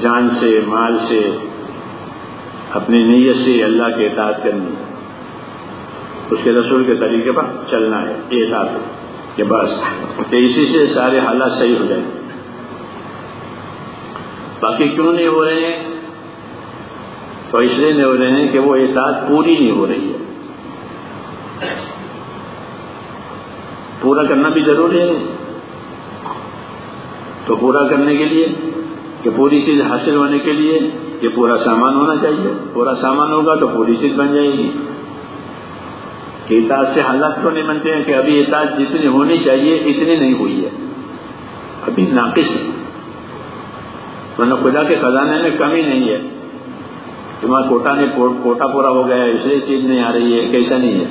جان سے، مال سے، اپنی نیت سے اللہ کی اطاعت کرنی اس کے رسول کے طریقے پر چلنا ہے، یہ اطاعت کہ بس۔ کہ اسی سے سارے حالات صحیح ہو جائیں۔ باقی کیوں نہیں ہو رہے ہیں؟ تو اس لیے نہیں ہو رہے ہیں کہ وہ اطاعت پوری نہیں ہو رہی ہے۔ پورا کرنا بھی ضروری ہے۔ تو پورا کرنے کے لیے کہ پوری چیز حاصل ہونے کے لیے یہ پورا سامان ہونا چاہیے۔ پورا سامان ہوگا تو پوری چیز بن جائے گی۔ اعتاج سے حالات تو نہیں بنتے ہیں کہ ابھی اعتاج جتنی ہونی چاہیے اتنی نہیں ہوئی ہے۔ ابھی ناقص ہے۔ ورنہ خدا کے خزانے میں کمی نہیں ہے۔ تمہارا کوٹا نہیں، کوٹا پورا ہو گیا ہے، اس لیے چیز نہیں آ رہی ہے، کیسا نہیں ہے۔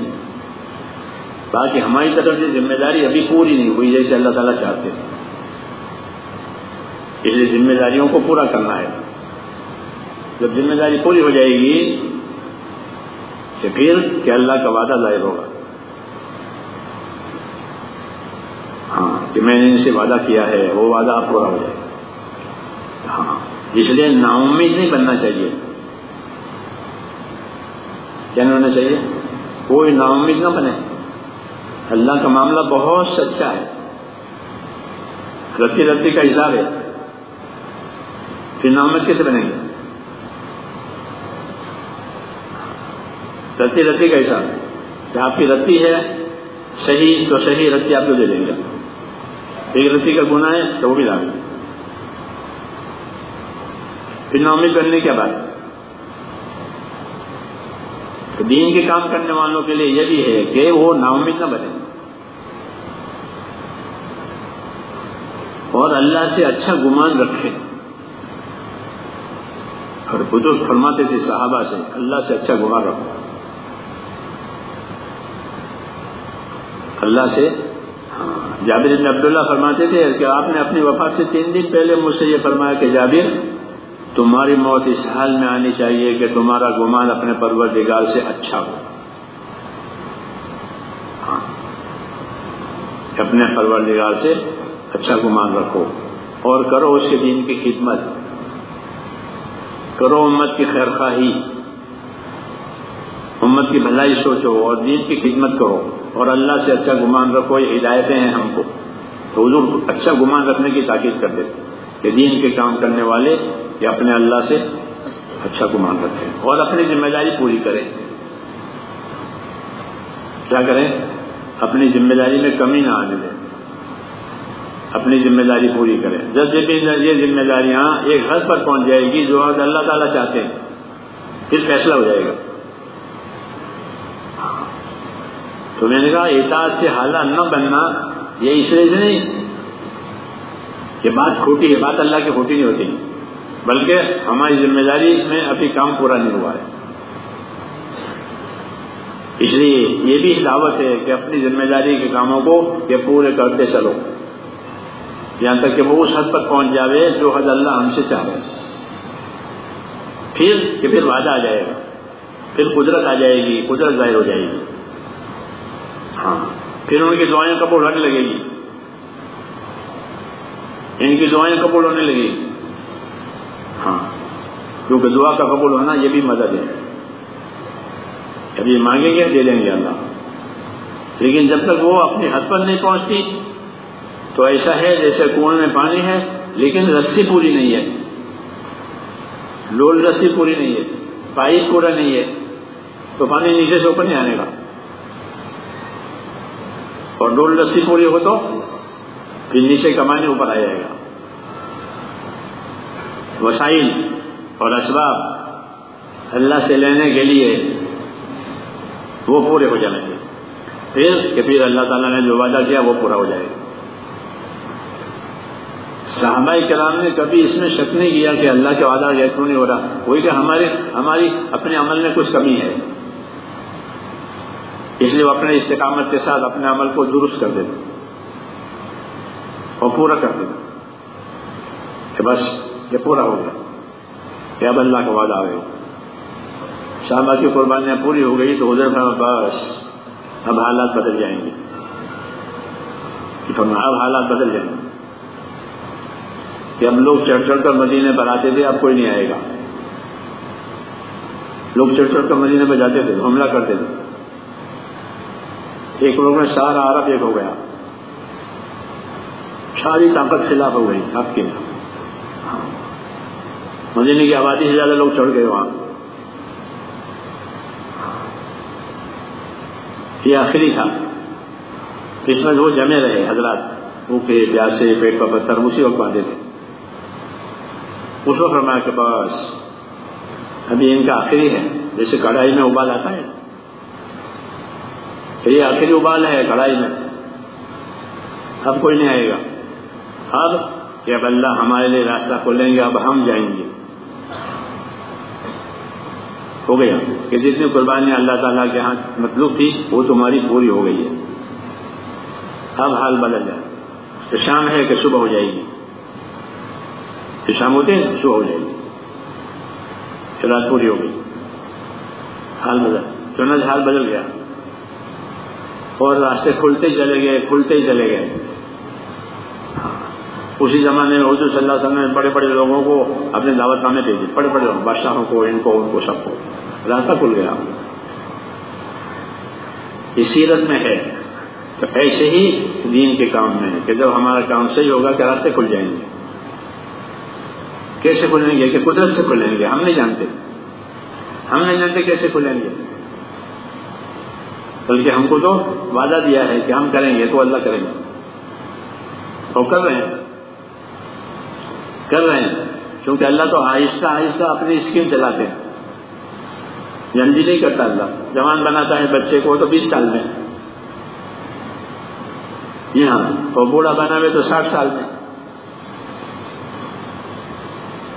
باقی ہماری طرف سے ذمہ داری ابھی پوری نہیں ہوئی، جیسے اللہ تعالیٰ چاہتے ہیں۔ اس لیے ذمہ داریوں کو پورا کرنا ہے۔ جب ذمہ داری پوری ہو جائے گی تو پھر کہ اللہ کا وعدہ ظاہر ہوگا۔ ہاں کہ میں نے ان سے وعدہ کیا ہے، وہ وعدہ آپ پورا ہو جائے۔ گا ہاں اس لیے نا امید نہیں بننا چاہیے۔ کیا نہیں ہونا چاہیے؟ کوئی نا امید نہ بنے۔ اللہ کا معاملہ بہت سچا ہے۔ رتی رتی کا حساب ہے۔ پھر نامت کیسے بنیں گے؟ رتی رتی کا حساب۔ آپ کی رتی ہے، صحیح تو صحیح رتی آپ کو دے دیں گے۔ ایک رتی کا گنا ہے تو وہ بھی لاگے پھر نامد بننے کے بعد تو دین کے کام کرنے والوں کے لیے یہ بھی ہے کہ وہ نامد نہ بنے۔ اور اللہ سے اچھا گمان رکھے۔ اور بزرگ فرماتے تھے صحابہ سے، اللہ سے اچھا گمان رکھو اللہ سے ہاں، جابر بن عبداللہ فرماتے تھے کہ آپ نے اپنی وفات سے تین دن پہلے مجھ سے یہ فرمایا کہ جابر، تمہاری موت اس حال میں آنی چاہیے کہ تمہارا گمان اپنے پروردگار سے اچھا ہو۔ ہاں، اپنے پروردگار سے اچھا گمان رکھو اور کرو اس کے دین کی خدمت۔ کرو امت کی خیر خواہی امت کی بھلائی سوچو اور دین کی خدمت کرو اور اللہ سے اچھا گمان رکھو، یہ ہدایتیں ہیں ہم کو۔ تو حضور اچھا گمان رکھنے کی تاکید کر دیتے کہ دین کے کام کرنے والے یہ اپنے اللہ سے اچھا گمان رکھیں اور اپنی ذمہ داری پوری کریں۔ کیا کریں؟ اپنی ذمہ داری میں کمی نہ آنے دیں۔ اپنی ذمہ داری پوری کریں جب جب یہ ذمہ داریاں ایک حد پر پہنچ جائے گی جو آج اللہ تعالیٰ چاہتے ہیں، پھر فیصلہ ہو جائے گا۔ تو میں نے کہا احتاط سے حالات نہ بننا، یہ اس لیے نہیں کہ بات کھوٹی ہے، بات اللہ کی کھوٹی نہیں ہوتی۔ بلکہ ہماری ذمہ داری میں ابھی کام پورا نہیں ہوا ہے۔ اس لیے یہ بھی دعوت ہے کہ اپنی ذمہ داری کے کاموں کو یہ پورے کرتے چلو۔ یہاں تک کہ وہ اس حد پر پہنچ جاوے جو حد اللہ ہم سے چاہے۔ پھر کہ پھر وعدہ آ جائے گا۔ پھر قدرت آ جائے گی، قدرت ظاہر ہو جائے گی۔ ہاں۔ پھر ان کی دعائیں قبول ہونے لگے گی۔ ان کی دعائیں قبول ہونے لگی ہاں۔ کیونکہ دعا کا قبول ہونا یہ بھی مدد ہے۔ جب یہ مانگیں گے، دے دیں گے اللہ۔ لیکن جب تک وہ اپنی حد پر نہیں پہنچتی تو ایسا ہے جیسے کنویں میں پانی ہے، لیکن رسی پوری نہیں ہے۔ لول رسی پوری نہیں ہے، پائپ پورا نہیں ہے۔ تو پانی نیچے سے اوپر نہیں آنے گا۔ اور ڈول رسی پوری ہو تو پھر نیچے کمانے اوپر آ جائے گا۔ وسائل اور اسباب اللہ سے لینے کے لیے وہ پورے ہو جانے چاہیے پھر کہ پھر اللہ تعالیٰ نے جو وعدہ کیا وہ پورا ہو جائے گا۔ صحابہ کرام نے کبھی اس میں شک نہیں کیا کہ اللہ کے وعدہ یہ کیوں نہیں ہو رہا، وہی کہ ہمارے ہماری اپنے عمل میں کچھ کمی ہے۔ اس لیے وہ اپنے استقامت کے ساتھ اپنے عمل کو درست کر دیتے اور پورا کر دیتے کہ بس یہ پورا ہو گیا، کہ اب اللہ کا وعدہ آئے۔ صحابہ کی قربانیاں پوری ہو گئی تو ادھر بس اب حالات بدل جائیں گے۔ اب حالات بدل جائیں گے۔ کہ اب لوگ چڑھ چڑھ کر مدینے پر آتے تھے، اب کوئی نہیں آئے گا۔ لوگ چڑھ چڑھ کر مدینے پہ جاتے تھے، حملہ کرتے تھے۔ ایک لوگ میں سارا عرب ایک ہو گیا۔ ساری طاقت خلاف ہو گئی آپ کے۔ مدینے کی آبادی سے زیادہ لوگ چڑھ گئے وہاں۔ یہ آخری تھا۔ اس میں وہ جمے رہے، حضرات۔ بھوکے پیاسے پیٹ پر پتھر، اسی وقت باندھے تھے۔ اس وقت فرمایا کہ بس، ابھی ان کا آخری ہے، جیسے کڑھائی میں ابال آتا ہے۔ تو یہ آخری ابال ہے کڑھائی میں۔ اب کوئی نہیں آئے گا۔ اب کہ اب اللہ ہمارے لیے راستہ کھولیں گے، اب ہم جائیں گے۔ ہو گیا۔ کہ جتنی قربانی اللہ تعالیٰ کے ہاں مطلوب تھی، وہ تمہاری پوری ہو گئی ہے۔ اب حال بدل جائے۔ تو شام ہے کہ صبح ہو جائے گی۔ تو شام ہوتے ہیں صبح ہو جائے گی رات پوری ہو گئی۔ حال بدل۔ چنج حال بدل گیا۔ اور راستے کھلتے چلے گئے، کھلتے ہی چلے گئے۔ ہاں۔ اسی زمانے میں اردو صلی اللہ علیہ وسلم نے بڑے بڑے لوگوں کو اپنے دعوت نامے دے دیے۔ بڑے بڑے لوگ، بادشاہوں کو، ان کو ان کو سب کو۔ راستہ کھل گیا۔ اس سیرت میں ہے۔ تو ایسے ہی دین کے کام میں ہے کہ جب ہمارا کام صحیح ہوگا کہ راستے کھل جائیں گے۔ کیسے کھلیں گے کہ قدرت سے کھلیں گے؟ ہم نہیں جانتے۔ ہم نہیں جانتے کیسے کھلیں گے۔ بلکہ ہم کو تو وعدہ دیا ہے کہ ہم کریں گے تو اللہ کریں گے۔ اور کر رہے ہیں۔ کر رہے ہیں۔ کیونکہ اللہ تو آہستہ آہستہ اپنی اسکیم چلاتے ہیں۔ جلدی نہیں کرتا اللہ۔ جوان بناتا ہے بچے کو تو بیس سال میں۔ جی ہاں اور بوڑھا بنا ہوئے تو ساٹھ سال میں۔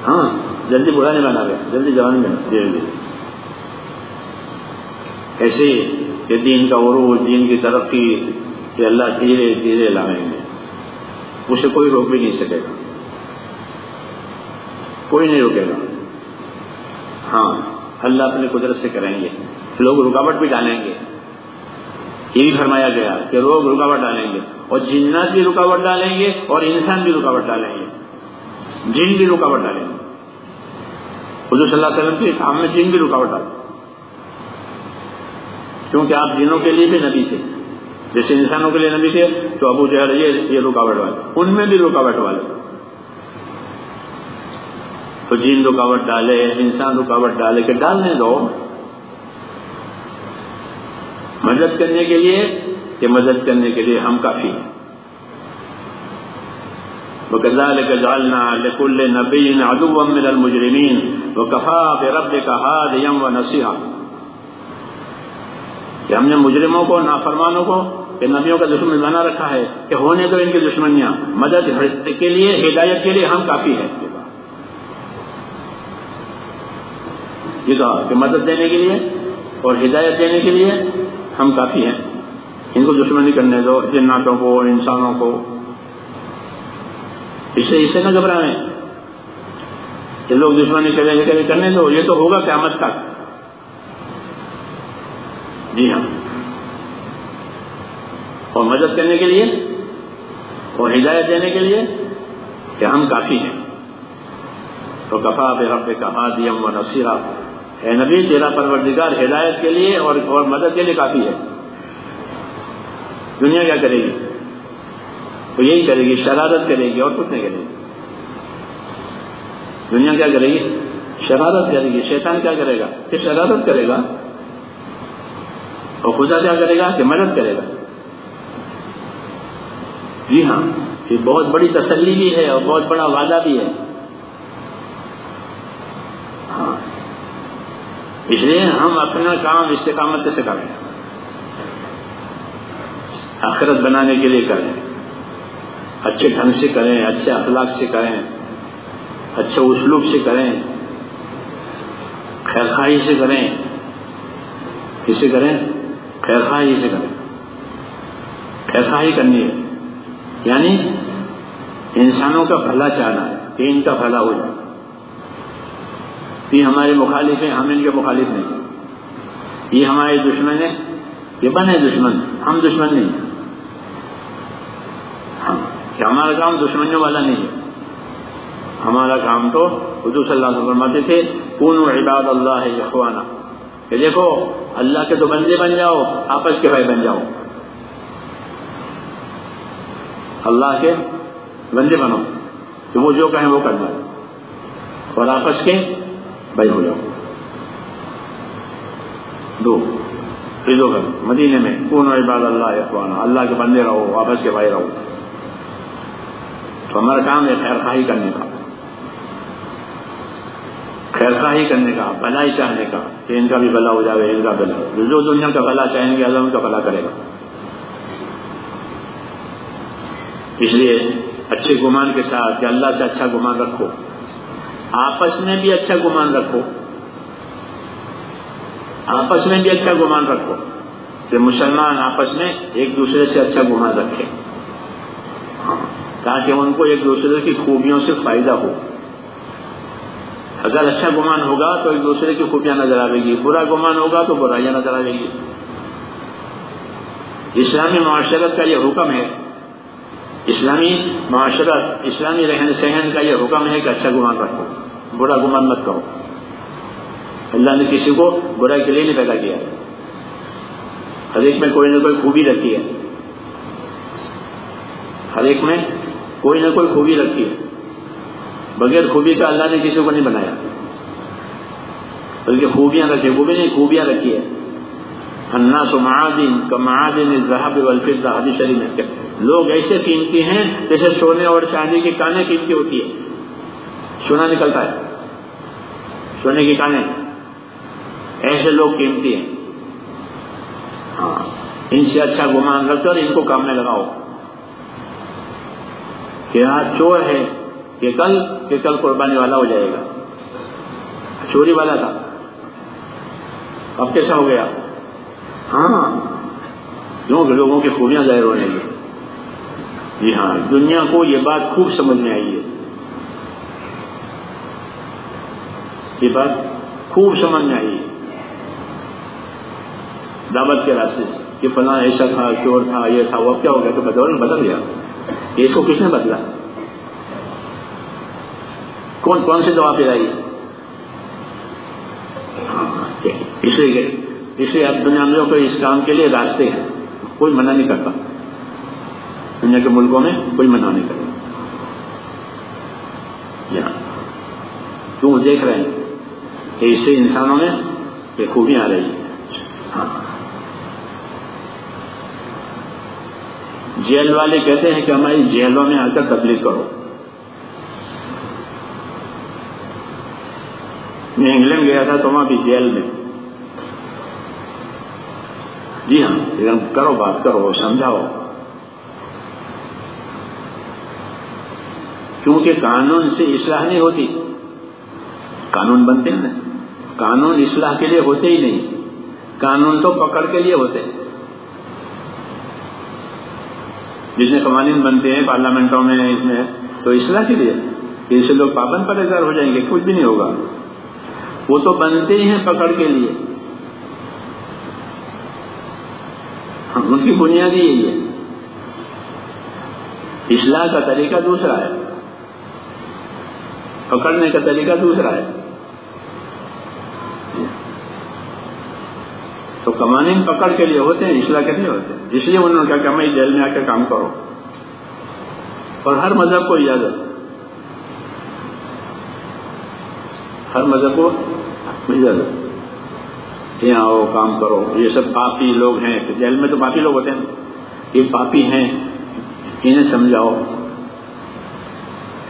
ہاں جلدی بوڑھا نہیں بنا گیا جلدی جوان میں دھیرے دھیرے ایسے کہ دین کا عروج دین کی ترقی کہ اللہ دھیرے دھیرے لائیں گے اسے کوئی روک بھی نہیں سکے گا۔ کوئی نہیں روکے گا۔ ہاں اللہ اپنی قدرت سے کریں گے۔ لوگ رکاوٹ بھی ڈالیں گے۔ یہ بھی فرمایا گیا کہ لوگ رکاوٹ ڈالیں گے اور جنات بھی رکاوٹ ڈالیں گے اور انسان بھی رکاوٹ ڈالیں گے۔ جن بھی رکاوٹ ڈالیں۔ گے حضور صلی اللہ علیہ وسلم کے کام میں جن بھی رکاوٹ ڈالیں۔ کیونکہ آپ جنوں کے لیے بھی نبی تھے۔ جیسے انسانوں کے لیے نبی تھے، تو ابو جو یہ رکاوٹ والے۔ ان میں بھی رکاوٹ والے۔ تو جن رکاوٹ ڈالے، انسان رکاوٹ ڈالے کہ ڈالنے دو۔ مدد کرنے کے لیے کہ مدد کرنے کے لیے ہم کافی ہیں۔ وہ کزال جالنا لکل نبی ادو من المجرمین وہ کفا بے رب کہ ہم نے مجرموں کو، نافرمانوں کو، کہ نبیوں کا دشمن بنا رکھا ہے، کہ ہونے تو ان کی دشمنیاں، مدد کے لیے، ہدایت کے لیے ہم کافی ہیں۔ یہ کہا کہ مدد دینے کے لیے اور ہدایت دینے کے لیے ہم کافی ہیں۔ ان کو دشمنی کرنے دو، جناتوں کو، انسانوں کو۔ اسے اسے نہ گھبرائیں۔ کہ لوگ دشمنی کریں گے کرنے دو یہ تو ہوگا قیامت تک۔ جی ہاں۔ اور مدد کرنے کے لیے، اور ہدایت دینے کے لیے کہ ہم کافی ہیں۔ تو کفا بے رب کہا دیم و نصیرہ اے نبی، تیرا پروردگار ہدایت کے لیے اور اور مدد کے لیے کافی ہے۔ دنیا کیا کرے گی؟ وہ یہی کرے گی، شرارت کرے گی اور کچھ نہیں کرے گی۔ دنیا کیا کرے گی؟ شرارت کرے گی۔ شیطان کیا کرے گا؟ کہ شرارت کرے گا۔ اور خدا کیا کرے گا؟ کہ مدد کرے گا۔ جی ہاں یہ بہت بڑی تسلی بھی ہے اور بہت بڑا وعدہ بھی ہے۔ ہاں۔ اس لیے ہم اپنا کام استقامت سے کریں۔ آخرت بنانے کے لیے کریں۔ اچھے ڈھنگ سے کریں، اچھے اخلاق سے کریں اچھے اسلوب سے کریں، خیر خواہی سے کریں۔ کسے کریں؟ خیر خواہی سے کریں۔ خیر خواہی کرنی ہے۔ یعنی انسانوں کا بھلا چاہنا ہے کہ ان کا بھلا ہو۔ جائے یہ ہمارے مخالف ہیں، ہم ان کے مخالف نہیں۔ یہ ہمارے دشمن ہیں، یہ بنے دشمن، ہم دشمن نہیں۔ ہمارا کام دشمنوں والا نہیں ہے۔ ہمارا کام تو حضور صلی اللہ علیہ وسلم فرماتے تھے کون عباد اللہ یخوانا کہ دیکھو، اللہ کے تو بندے بن جاؤ، آپس کے بھائی بن جاؤ۔ اللہ کے بندے بنو، کہ وہ جو کہیں وہ کرنا اور آپس کے بھائی ہو جاؤ۔ دو دو کر مدینے میں کون عباد اللہ اخوانا اللہ کے بندے رہو، آپس کے بھائی رہو۔ تو ہمارا کام ہے خیر خواہی کرنے کا۔ خیر خواہی کرنے کا بھلائی چاہنے کا۔ کہ ان کا بھی بھلا ہو جائے ان کا بھلا جو دنیا کا بھلا چاہیں گے اللہ ان کا بھلا کرے گا۔ اس لیے اچھے گمان کے ساتھ کہ اللہ سے اچھا گمان رکھو۔ آپس میں بھی اچھا گمان رکھو۔ آپس میں بھی اچھا گمان رکھو۔ کہ مسلمان آپس میں ایک دوسرے سے اچھا گمان رکھے۔ ہاں، تاکہ ان کو ایک دوسرے کی خوبیوں سے فائدہ ہو۔ اگر اچھا گمان ہوگا تو ایک دوسرے کی خوبیاں نظر آئے گی، برا گمان ہوگا تو برائیاں نظر آئے گی۔ اسلامی معاشرت کا یہ حکم ہے۔ اسلامی معاشرت، اسلامی رہن سہن کا یہ حکم ہے کہ اچھا گمان رکھو، برا گمان مت کرو۔ اللہ نے کسی کو برائی کے لیے نہیں پیدا کیا۔ ہر ایک میں کوئی نہ کوئی خوبی رکھی ہے۔ ہر ایک میں کوئی نہ کوئی خوبی رکھی ہے۔ بغیر خوبی کا اللہ نے کسی کو نہیں بنایا۔ بلکہ خوبیاں رکھی خوبی نہیں، خوبیاں رکھی ہے انا سو معدن کا معدن ذہب والفضہ حدیث شریف میں لوگ ایسے قیمتی ہیں جیسے سونے اور چاندی کی کانیں قیمتی ہوتی ہے سونا نکلتا ہے۔ سونے کی کانیں ایسے لوگ قیمتی ہیں۔ ہاں ان سے اچھا گمان رکھ کر ان کو کام میں لگاؤ۔ کہ آج چور ہے کہ کل کہ کل قربانی والا ہو جائے گا۔ چوری والا تھا۔ اب کیسا ہو گیا؟ ہاں۔ کیوں؟ کہ لوگوں کی خوبیاں ظاہر ہونے لگی۔ جی ہاں دنیا کو یہ بات خوب سمجھ میں آئی ہے۔ یہ بات خوب سمجھ میں آئی ہے۔ دعوت کے راستے سے کہ فلاں ایسا تھا، چور تھا، یہ تھا وہ کیا ہو گیا؟ تو بدول بدل گیا۔ اس کو کس نے بدلا؟ کون کون سی دوا پلائی اس لیے اس لیے اب دنیا میں کوئی اس کام کے لیے راستے ہیں، کوئی منع نہیں کرتا۔ دنیا کے ملکوں میں کوئی منع نہیں کرتا۔ جی ہاں۔ کیوں دیکھ رہے ہیں کہ اس سے انسانوں میں یہ خوبیاں آ رہی ہیں۔ ہاں۔ جیل والے کہتے ہیں کہ ہماری جیلوں میں آ کر تبلیغ کرو۔ میں انگلینڈ گیا تھا تو وہاں بھی جیل میں۔ جی ہاں کرو، بات کرو، سمجھاؤ۔ کیونکہ قانون سے اصلاح نہیں ہوتی۔ قانون بنتے ہیں نا۔ قانون اصلاح کے لیے ہوتے ہی نہیں۔ قانون تو پکڑ کے لیے ہوتے ہیں۔ جتنے قوانین بنتے ہیں، پارلیمنٹوں میں، اس میں۔ تو اصلاح کے لیے اس سے لوگ پابند پر اظہار ہو جائیں گے، کچھ بھی نہیں ہوگا۔ وہ تو بنتے ہی ہیں پکڑ کے لیے۔ ہاں، ان کی بنیادی یہی ہے۔ اصلاح کا طریقہ دوسرا ہے۔ پکڑنے کا طریقہ دوسرا ہے۔ تو قوانین پکڑ کے لیے ہوتے ہیں، اصلاح کے لیے ہوتے ہیں۔ اس لیے انہوں نے کہا کہ میں جیل میں آ کے کام کرو۔ اور ہر مذہب کو اجازت۔ ہر مذہب کو اجازت۔ یہاں آؤ، کام کرو۔ یہ سب پاپی لوگ ہیں۔ جیل میں تو پاپی لوگ ہوتے ہیں۔ یہ پاپی ہیں۔ انہیں سمجھاؤ۔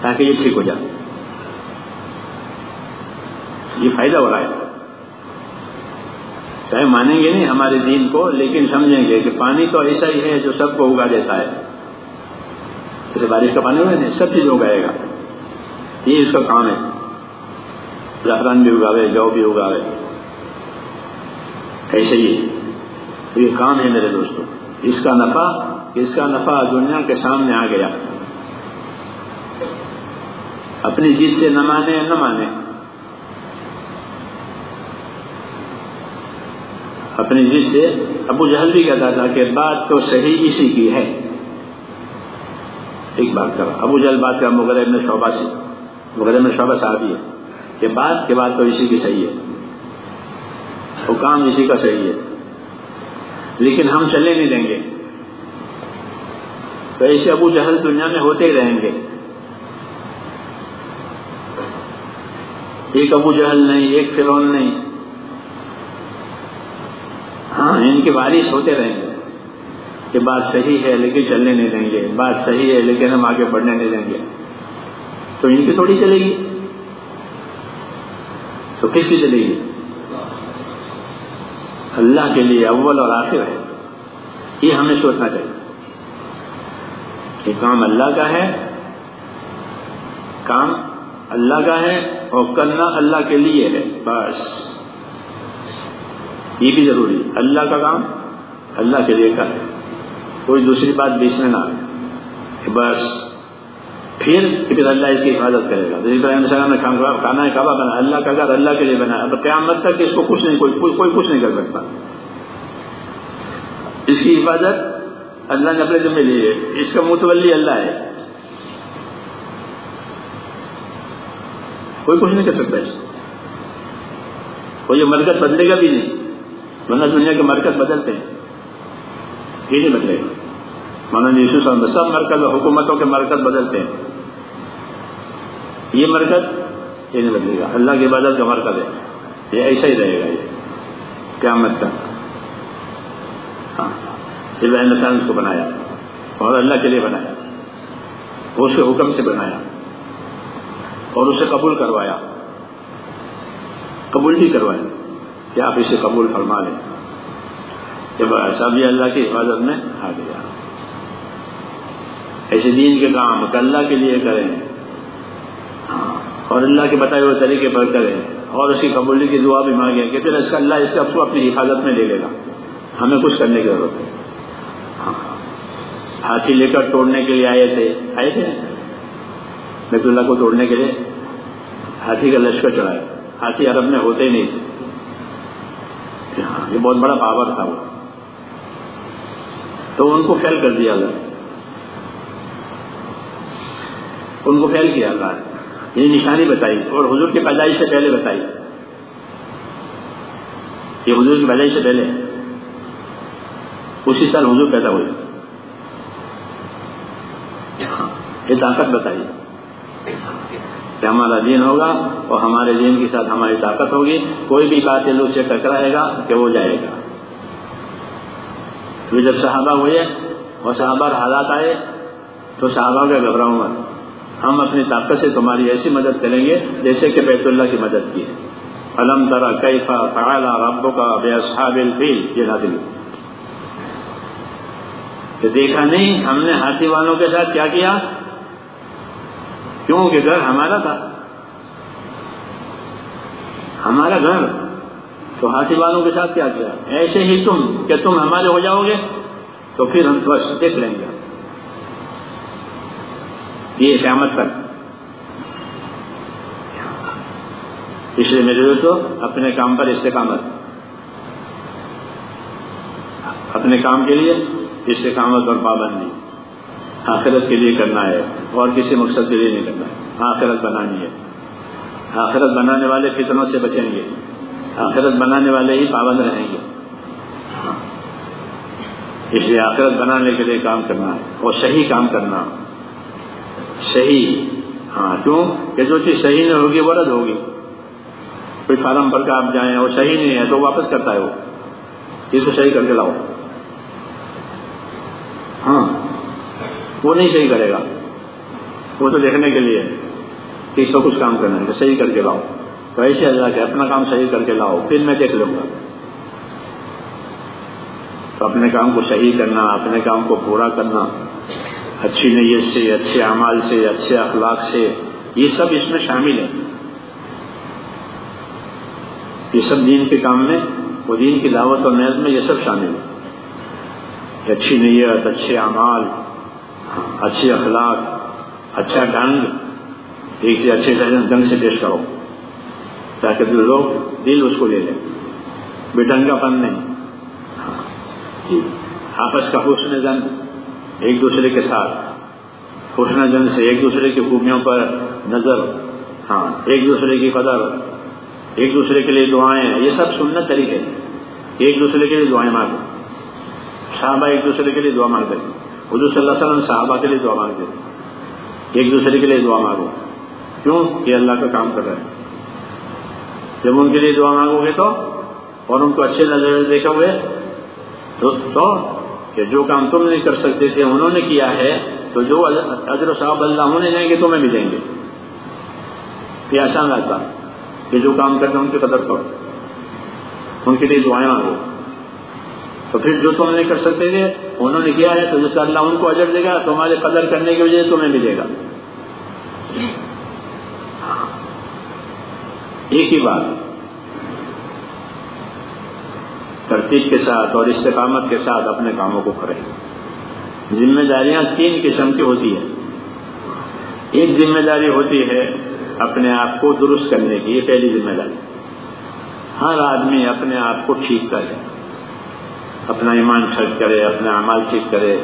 تاکہ یہ ٹھیک ہو جائے۔ یہ فائدہ ہو رہا ہے۔ چاہے مانیں گے نہیں ہمارے دین کو، لیکن سمجھیں گے کہ پانی تو ایسا ہی ہے جو سب کو اگا دیتا ہے۔ جیسے بارش کا پانی ہوگا نہیں، سب چیز اگائے گا۔ یہ اس کا کام ہے۔ زعفران بھی اگاوے جو بھی اگاوے۔ ایسے ہی۔ یہ کام ہے میرے دوستوں اس کا نفع، اس کا نفع دنیا کے سامنے آ گیا۔ اپنی جیت سے نہ مانے نہ مانے۔ اپنی جس سے ابو جہل بھی کہتا تھا کہ بات تو صحیح اسی کی ہے۔ ایک بات کرا ابو جہل بات کا مغرب میں شعبہ سے، مغرب میں شعبہ صاحب ہے کہ بات کے بعد تو اسی کی صحیح ہے۔ وہ کام اسی کا صحیح ہے۔ لیکن ہم چلے نہیں دیں گے۔ تو ایسے ابو جہل دنیا میں ہوتے ہی رہیں گے۔ ایک ابو جہل نہیں، ایک فرون نہیں۔ ہاں ان کے بارش ہوتے رہیں گے کہ بات صحیح ہے لیکن چلنے نہیں دیں گے، بات صحیح ہے لیکن ہم آگے بڑھنے نہیں دیں گے۔ تو ان کی تھوڑی چلے گی۔ تو کس کی چلے گی؟ اللہ کے لیے اول اور آخر ہے۔ یہ ہمیں سوچنا چاہیے کہ کام اللہ کا ہے، کام اللہ کا ہے اور کرنا اللہ کے لیے ہے، بس۔ یہ بھی ضروری ہے۔ اللہ کا کام اللہ کے لیے کر کوئی دوسری بات بیچ میں نہ بس۔ پھر پھر اللہ اس کی حفاظت کرے گا۔ ابراہیم السلام نے کھانا ہے، کعبہ بنا۔ اللہ کا گھر اللہ کے لیے بنا اب قیامت تک اس کو کچھ نہیں، کوئی کوئی کچھ نہیں کر سکتا۔ اس کی حفاظت اللہ نے اپنے ذمہ لی ہے۔ اس کا متولی اللہ ہے۔ کوئی کچھ نہیں کر سکتا اس کوئی مرکز بدلے گا بھی نہیں۔ ورنہ دنیا کے مرکز بدلتے ہیں۔ یہ نہیں بدلے گا۔ مولانا یوسو صاحب سب مرکز حکومتوں کے مرکز بدلتے ہیں۔ یہ مرکز یہ نہیں بدلے گا۔ اللہ کی عبادت کا مرکز ہے۔ یہ ایسا ہی رہے گا۔ یہ قیامت کا۔ ہاں۔ ابراہیم السلام اس کو بنایا۔ اور اللہ کے لیے بنایا۔ وہ اس کے حکم سے بنایا۔ اور اسے قبول کروایا۔ قبول بھی کروایا۔ کہ آپ اسے قبول فرما لیں۔ جب ایسا بھی اللہ کی حفاظت میں آ گیا۔ ایسے دین کے کام اللہ کے لیے کریں۔ ہاں، اور اللہ کے بتائے ہوئے طریقے پر کریں۔ اور اس کی قبولی کی دعا بھی مانگیں کہ پھر اس کا اللہ اس کو اپنی حفاظت میں لے لے گا۔ ہمیں کچھ کرنے کی ضرورت ہے۔ ہاں، ہاتھی لے کر توڑنے کے لیے آئے تھے۔ آئے تھے۔ بیت اللہ کو توڑنے کے لیے ہاتھی کا لشکر چڑھایا۔ ہاتھی عرب میں ہوتے نہیں تھے۔ ہاں، یہ بہت بڑا پاور تھا وہ۔ تو ان کو فیل کر دیا اللہ ان کو فیل کیا اللہ یہ نشانی بتائی۔ اور حضور کی پیدائش سے پہلے بتائی۔ یہ حضور کی پیدائش سے پہلے۔ اسی سال حضور پیدا ہوئے۔ ہاں، یہ طاقت بتائی۔ کہ ہمارا دین ہوگا اور ہمارے دین کے ساتھ ہماری طاقت ہوگی۔ کوئی بھی بات لوگ سے ٹکرائے گا کہ وہ جائے گا۔ جب صحابہ ہوئے اور صحابہ حالات آئے تو صحابہ کا گھبراؤں گا ہم اپنی طاقت سے تمہاری ایسی مدد کریں گے جیسے کہ بیت اللہ کی مدد کی ہے۔ علم ترا کیفا فعلا ربو کا بے اصحاب الفیل؟ یہ نازل کہ دیکھا نہیں، ہم نے ہاتھی والوں کے ساتھ کیا کیا؟ کیوں کہ گھر ہمارا تھا۔ ہمارا گھر۔ تو ہاتھی والوں کے ساتھ کیا کیا؟ ایسے ہی تم کہ تم ہمارے ہو جاؤ گے تو پھر ہم بس دیکھ لیں گے۔ یہ قیامت تک اس لیے میرے دوستو، اپنے کام پر استقامت۔ اپنے کام کے لیے استقامت اور پابندی۔ آخرت کے لیے کرنا ہے۔ اور کسی مقصد کے لیے نہیں کرنا آخرت بنانی ہے آخرت بنانے والے فتنوں سے بچیں گے۔ آخرت بنانے والے ہی پابند رہیں گے۔ ہاں۔ اس لیے آخرت بنانے کے لیے کام کرنا اور صحیح کام کرنا۔ صحیح۔ ہاں کیوں؟ کہ جو چیز صحیح نہیں ہوگی وہ رد ہوگی۔ کوئی فارم پر کا آپ جائیں اور صحیح نہیں ہے تو واپس کرتا ہے وہ۔ اس کو صحیح کر کے لاؤ۔ ہاں۔ وہ نہیں صحیح کرے گا۔ وہ تو دیکھنے کے لیے کہ اس کو کچھ کام کرنا ہے صحیح کر کے لاؤ۔ تو ایسے اللہ کہ اپنا کام صحیح کر کے لاؤ، پھر میں دیکھ لوں گا۔ تو اپنے کام کو صحیح کرنا، اپنے کام کو پورا کرنا، اچھی نیت سے، اچھے اعمال سے، اچھے اخلاق سے، یہ سب اس میں شامل ہے۔ یہ سب دین کے کام میں، وہ دین کی دعوت اور نیت میں یہ سب شامل ہے۔ کہ اچھی نیت، اچھے اعمال ہاں، اچھے اخلاق اچھا ڈھنگ ایک سے اچھے ڈھنگ سے پیش کرو۔ تاکہ لوگ دل اس کو لے لیں۔ بے ڈھنگ کا پن نہیں۔ ہاں۔ آپس کا حسن زن ایک دوسرے کے ساتھ۔ حسن جن سے ایک دوسرے کی خوبیوں پر نظر۔ ہاں ایک دوسرے کی قدر۔ ایک دوسرے کے لیے دعائیں۔ یہ سب سننا طریقے ایک دوسرے کے لیے دعائیں مانگو صحابہ ایک دوسرے کے لیے دعا مانگتے حضور صلی اللہ علیہ وسلم صحابہ کے لیے دعا مانگتے ایک دوسرے کے لیے دعا مانگو۔ کیوں؟ یہ اللہ کا کام کر رہے ہیں جب ان کے لیے دعا مانگو گے تو، اور ان کو اچھے نظر دیکھو گے، تو کہ جو کام تم نہیں کر سکتے تھے، انہوں نے کیا ہے، تو جو اجر و صاحب اللہ ہونے جائیں گے، تمہیں ملیں گے۔ یہ آسان رہتا کہ جو کام کرتے ہیں ان کی قدر کرو۔ ان کے لیے دعائیں مانگو۔ تو پھر جو تم نہیں کر سکتے تھے انہوں نے کیا ہے، تو جیسے اللہ ان کو اجر دے گا تمہارے قدر کرنے کی وجہ سے تمہیں ملے گا۔ ایک ہی بات۔ ترتیب کے ساتھ اور استقامت کے ساتھ اپنے کاموں کو کریں۔ ذمہ داریاں تین قسم کی ہوتی ہیں۔ ایک ذمہ داری ہوتی ہے اپنے آپ کو درست کرنے کی، یہ پہلی ذمہ داری۔ ہر آدمی اپنے آپ کو ٹھیک کرے۔ اپنا ایمان ٹھیک کرے، اپنا اعمال ٹھیک کرے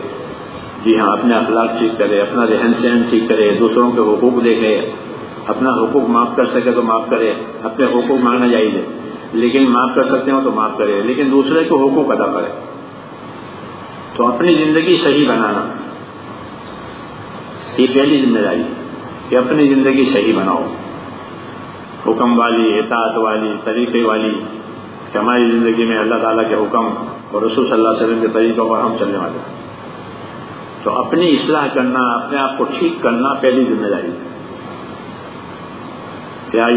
جی ہاں اپنے اخلاق ٹھیک کرے، اپنا رہن سہن ٹھیک کرے، دوسروں کے حقوق دیکھے، اپنا حقوق معاف کر سکے تو معاف کرے، اپنے حقوق مانگنا چاہیے، لیکن معاف کر سکتے ہو تو معاف کرے، لیکن دوسرے کو حقوق ادا کرے۔ تو اپنی زندگی صحیح بنانا، یہ پہلی ذمہ داری کہ اپنی زندگی صحیح بناؤ۔ حکم والی، اطاعت والی، طریقے والی، کہ ہماری زندگی میں اللہ تعالیٰ کے حکم اور رسول صلی اللہ علیہ وسلم کے طریقوں پر ہم چلنے والے تو اپنی اصلاح کرنا، اپنے آپ کو ٹھیک کرنا پہلی ذمہ داری کیا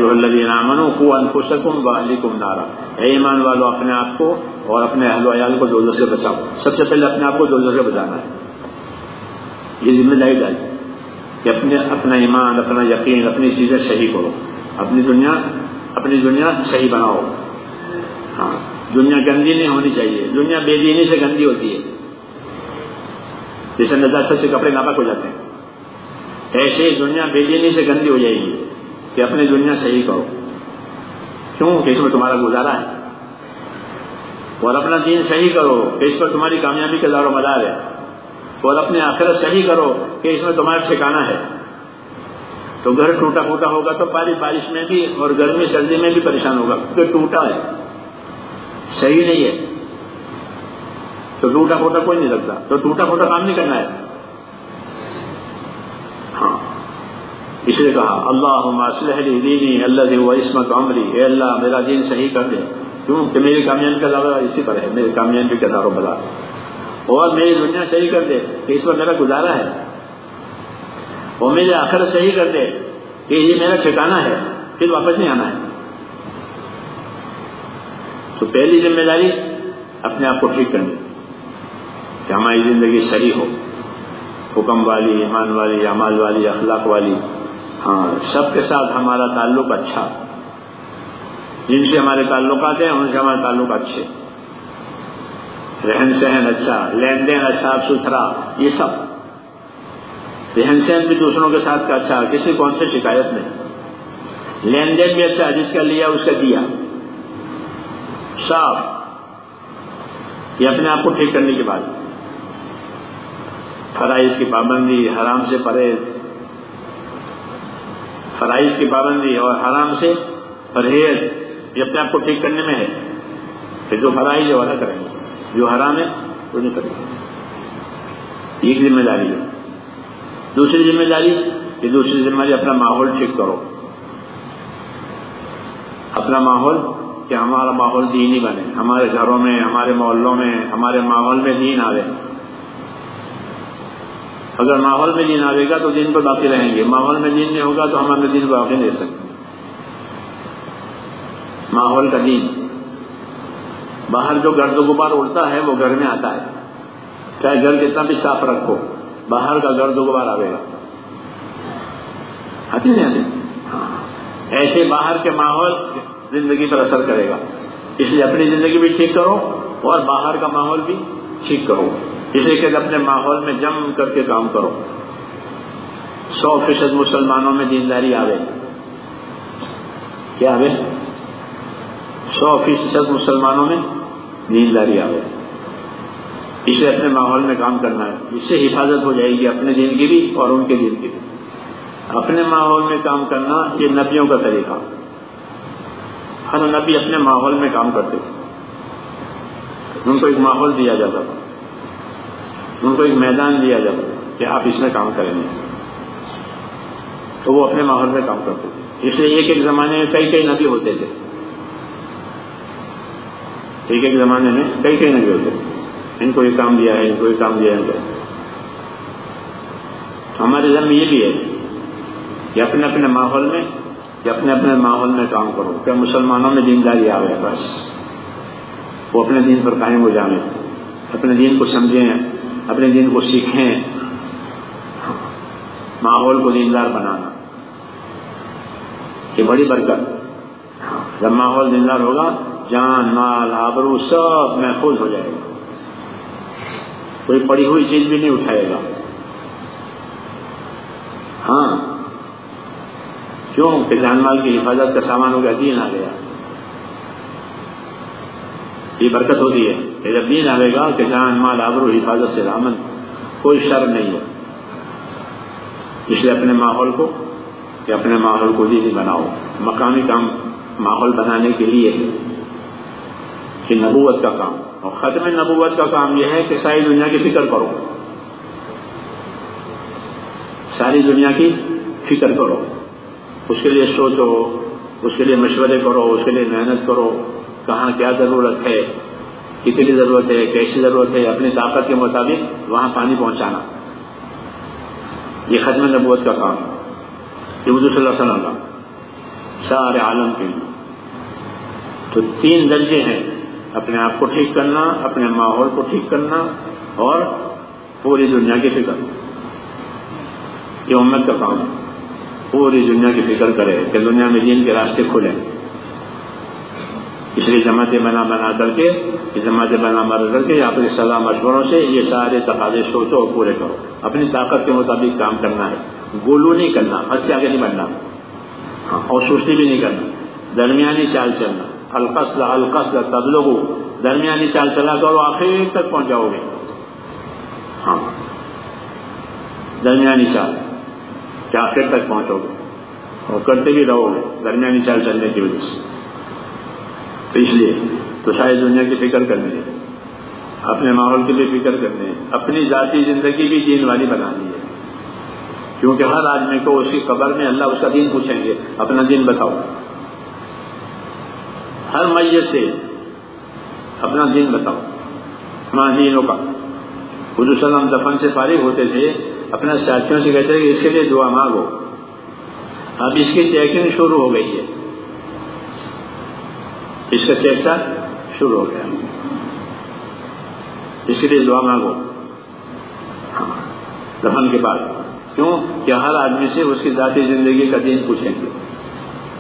نامنو کو انفسکم کم نارا۔ اے ایمان والو، اپنے آپ کو اور اپنے اہل و عیال کو دولت سے بچاؤ۔ سب سے پہلے اپنے آپ کو دولت سے بچانا ہے۔ یہ ذمہ داری ڈالی کہ اپنے، اپنا ایمان، اپنا یقین، اپنی چیزیں صحیح کرو۔ اپنی دنیا اپنی دنیا صحیح بناؤ۔ ہاں۔ دنیا گندی نہیں ہونی چاہیے۔ دنیا بے دینی سے گندی ہوتی ہے۔ جیسے نجاست سے کپڑے ناپک ہو جاتے ہیں۔ ایسے دنیا بے دینی سے گندی ہو جائے گی کہ اپنی دنیا صحیح کرو کیوں؟ کہ اس میں تمہارا گزارا ہے۔ اور اپنا دین صحیح کرو کہ اس پر تمہاری کامیابی کا دار و مدار ہے۔ اور اپنے آخرت صحیح کرو کہ اس میں تمہارا ٹھکانا ہے۔ تو گھر ٹوٹا پھوٹا ہوگا تو بارش بارش میں بھی اور گرمی سردی میں بھی پریشان ہوگا۔ کیونکہ ٹوٹا ہے۔ صحیح نہیں ہے۔ تو ٹوٹا پھوٹا کوئی نہیں لگتا۔ تو ٹوٹا پھوٹا کام نہیں کرنا ہے۔ ہاں۔ اس لیے کہا اللہ دینی اللہ عصمت عمری۔ اے اللہ، میرا دین صحیح کر دے۔ کیوں؟ کہ میری کامیابی کا دعویٰ اسی پر ہے۔ میری کامیابی کا دار و بلا۔ اور میری دنیا صحیح کر دے کہ اس پر میرا گزارا ہے۔ اور میرے آخر صحیح کر دے کہ یہ میرا ٹھکانا ہے۔ پھر واپس نہیں آنا ہے۔ تو پہلی ذمہ داری اپنے آپ کو ٹھیک کرنی کہ ہماری زندگی صحیح ہو، حکم والی، ایمان والی امال والی، اخلاق والی۔ ہاں سب کے ساتھ ہمارا تعلق اچھا۔ جن سے ہمارے تعلقات ہیں، ان سے ہمارے تعلق اچھے۔ رہن سہن اچھا لین دین اچھا، صاف ستھرا یہ سب۔ رہن سہن بھی دوسروں کے ساتھ کا اچھا کسی کون سے شکایت نہیں۔ لین دین بھی اچھا جس کا لیا، اس کا دیا صاف یہ اپنے آپ کو ٹھیک کرنے کی بات فرائض کی پابندی حرام سے پرہیز۔ فرائض کی پابندی اور حرام سے پرہیز یہ اپنے آپ کو ٹھیک کرنے میں ہے۔ کہ جو فرائض ہے وہ نہ کریں گے۔ جو حرام ہے وہ نہیں کریں گے۔ ایک ذمہ داری ہے۔ دوسری ذمہ داری کہ دوسری ذمہ داری اپنا ماحول ٹھیک کرو۔ اپنا ماحول کہ ہمارا ماحول دینی بنے، ہمارے گھروں میں، ہمارے محلوں میں، ہمارے ماحول میں دین آئے اگر ماحول میں دین آئے گا تو دین پر باقی رہیں گے۔ ماحول میں دین نہیں ہوگا تو ہم اپنے دین کو باقی نہیں سکتے۔ ماحول کا دین۔ باہر جو گرد و غبار اڑتا ہے، وہ گھر میں آتا ہے۔ چاہے گھر کتنا بھی صاف رکھو، باہر کا گرد و غبار آئے گا۔ آتی نہیں آتی؟ ہاں۔ ایسے باہر کے ماحول زندگی پر اثر کرے گا۔ اس لیے اپنی زندگی بھی ٹھیک کرو اور باہر کا ماحول بھی ٹھیک کرو۔ اسے کہ اپنے ماحول میں جم کر کے کام کرو۔ سو فیصد مسلمانوں میں دینداری آوے۔ کیا آوے؟ سو فیصد مسلمانوں میں دینداری آوے۔ اسے اپنے ماحول میں کام کرنا ہے۔ اس سے حفاظت ہو جائے گی اپنے دین کی بھی اور ان کے دین کی بھی۔ اپنے ماحول میں کام کرنا یہ نبیوں کا طریقہ۔ ہر نبی اپنے ماحول میں کام کرتے تھے۔ ان کو ایک ماحول دیا جاتا تھا۔ ان کو ایک میدان دیا جاتا تھا کہ آپ اس میں کام کریں گے۔ تو وہ اپنے ماحول میں کام کرتے تھے۔ اس لیے ایک ایک زمانے میں کئی کئی نبی ہوتے تھے۔ ایک ایک زمانے میں کئی کئی نبی ہوتے تھے۔ ان کو یہ کام دیا ہے، ان کو یہ کام دیا ہے۔ ہمارے ذہن میں یہ بھی ہے کہ اپنے اپنے ماحول میں کہ اپنے اپنے ماحول میں کام کرو، کہ مسلمانوں میں دینداری آ گئے بس۔ وہ اپنے دین پر قائم ہو جانے، اپنے دین کو سمجھیں، اپنے دین کو سیکھیں۔ ماحول کو دیندار بنانا، یہ بڑی برکت۔ جب ماحول دیندار ہوگا، جان، مال، آبرو سب محفوظ ہو جائے گا۔ کوئی پڑی ہوئی چیز بھی نہیں اٹھائے گا۔ ہاں۔ کیوں؟ کہ جان مال کی حفاظت کا سامان ہو گیا، دین آ گیا۔ یہ برکت ہوتی ہے کہ جب دین آئے گا کہ جان مال آبرو حفاظت سے رامن، کوئی شر نہیں ہے۔ اس لیے اپنے ماحول کو، کہ اپنے ماحول کو دینی بناؤ۔ مقامی کام ماحول بنانے کے لیے کہ نبوت کا کام۔ اور ختم نبوت کا کام یہ ہے کہ ساری دنیا کی فکر کرو۔ ساری دنیا کی فکر کرو۔ اس کے لیے سوچو، اس کے لیے مشورے کرو، اس کے لیے محنت کرو، کہاں کیا ضرورت ہے، کتنی ضرورت ہے، کیسی ضرورت ہے، اپنی طاقت کے مطابق وہاں پانی پہنچانا۔ یہ ختم نبوت کا کام یہ صلی اللہ علیہ وسلم سارے عالم کے لیے۔ تو تین درجے ہیں۔ اپنے آپ کو ٹھیک کرنا، اپنے ماحول کو ٹھیک کرنا اور پوری دنیا کی فکر۔ یہ امت کا کام ہے۔ پوری دنیا کی فکر کرے کہ دنیا میں دین کے راستے کھلیں اس لیے جماعتیں بنا بنا کر کے جماعتیں بنا بنا کر کے اپنی صلاح مشوروں سے یہ سارے تقاضے سوچو اور پورے کرو۔ اپنی طاقت کے مطابق کام کرنا ہے۔ گولو نہیں کرنا، حد سے آگے نہیں بڑھنا۔ ہاں اور سستی بھی نہیں کرنا۔ درمیانی چال چلنا۔ القصل القصل تبلغ۔ درمیانی چال چلا کرو، آخر تک پہنچ جاؤ گے۔ ہاں درمیانی چال۔ کیا آخر تک پہنچو گے۔ اور کرتے بھی رہو گے، درمیانی چال چلنے کی وجہ سے۔ تو اس لیے تو شاید دنیا کی فکر کرنی ہے۔ اپنے ماحول کی بھی فکر کرنی ہے۔ اپنی ذاتی زندگی بھی دین والی بنانی ہے۔ کیونکہ ہر آدمی کو اسی قبر میں اللہ اس کا دین پوچھیں گے، اپنا دین بتاؤ۔ ہر میت سے اپنا دین بتاؤ۔ ماں دینوں کا۔ حضور السلام دفن سے فارغ ہوتے تھے اپنے ساتھیوں سے کہتے کہ اس کے لیے دعا مانگو۔ اب اس کی چیکنگ شروع ہو گئی ہے۔ اس کا چیکٹا شروع ہو گیا۔ اس کے لیے دعا مانگو۔ ہاں۔ دفن کے بعد۔ کیوں؟ کہ ہر آدمی سے اس کی ذاتی زندگی کا دین پوچھیں گے۔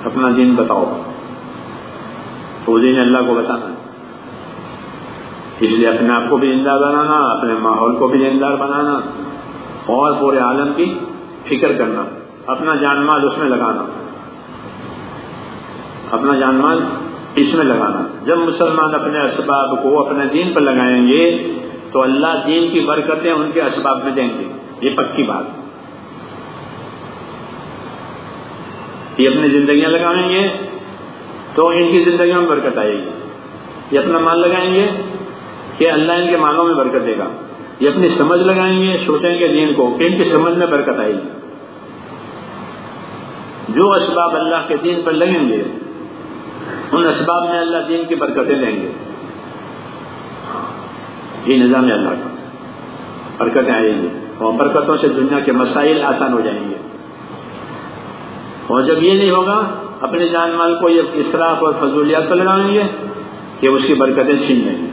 اپنا دین بتاؤ۔ تو دین اللہ کو بتانا۔ اس لیے اپنے آپ کو بھی زندہ بنانا، اپنے ماحول کو بھی زندہ بنانا۔ اور پورے عالم کی فکر کرنا، اپنا جان مال اس میں لگانا، اپنا جان مال اس میں لگانا۔ جب مسلمان اپنے اسباب کو اپنے دین پر لگائیں گے، تو اللہ دین کی برکتیں ان کے اسباب میں دیں گے۔ یہ پکی بات۔ یہ اپنی زندگیاں لگائیں گے، تو ان کی زندگیوں میں برکت آئے گی۔ یہ اپنا مال لگائیں گے کہ اللہ ان کے مالوں میں برکت دے گا۔ یہ اپنی سمجھ لگائیں گے، سوچیں گے دین کو، کہ ان کی سمجھ میں برکت آئے گی۔ جو اسباب اللہ کے دین پر لگیں گے، ان اسباب میں اللہ دین کی برکتیں لیں گے۔ یہ نظام ہے اللہ کا۔ برکتیں آئیں گی۔ اور برکتوں سے دنیا کے مسائل آسان ہو جائیں گے۔ اور جب یہ نہیں ہوگا اپنے جان مال کو یہ اصراف اور فضولیات پر لگائیں گے کہ اس کی برکتیں چھین لیں گے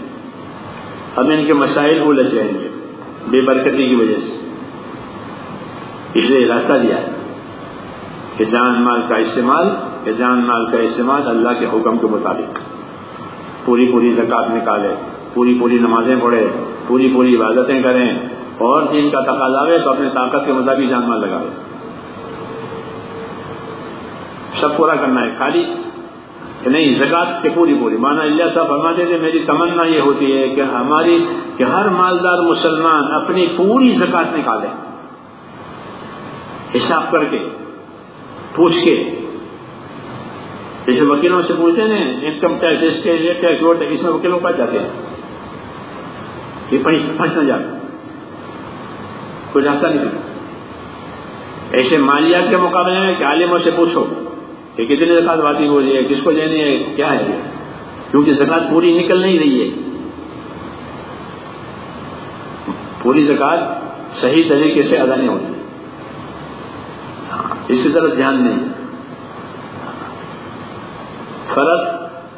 اب ان کے مسائل الجھ جائیں گے۔ بے برکتی کی وجہ سے۔ اس لیے راستہ دیا ہے کہ جان مال کا استعمال، کہ جان مال کا استعمال اللہ کے حکم کے مطابق۔ پوری پوری زکات نکالے، پوری پوری نمازیں پڑھے، پوری پوری عبادتیں کریں، اور دین کا تقاضا ہے تو اپنے طاقت کے مطابق جان مال لگا سب پورا کرنا ہے، خالی کہ نہیں، زکات کے پوری پوری۔ مانا اللہ صاحب فرماتے تھے، میری تمنا یہ ہوتی ہے کہ ہماری، کہ ہر مالدار مسلمان اپنی پوری زکات نکالے۔ حساب کر کے، پوچھ کے۔ جیسے وکیلوں سے پوچھتے ہیں انکم ٹیکس اس کے یہ ٹیکس وہ ٹیکس میں وکیلوں پاس جاتے ہیں۔ یہ پھنس نہ جاتا کوئی راستہ نہیں۔ ایسے مالیات کے مقابلے میں کہ عالموں سے پوچھو۔ کہ کتنی زکات واقعی ہو رہی ہے کس کو دینی ہے کیا ہے؟ کیونکہ زکات پوری نکل نہیں رہی ہے۔ پوری زکات صحیح طریقے سے ادا نہیں ہوتی۔ اس کی طرف دھیان نہیں۔ فرض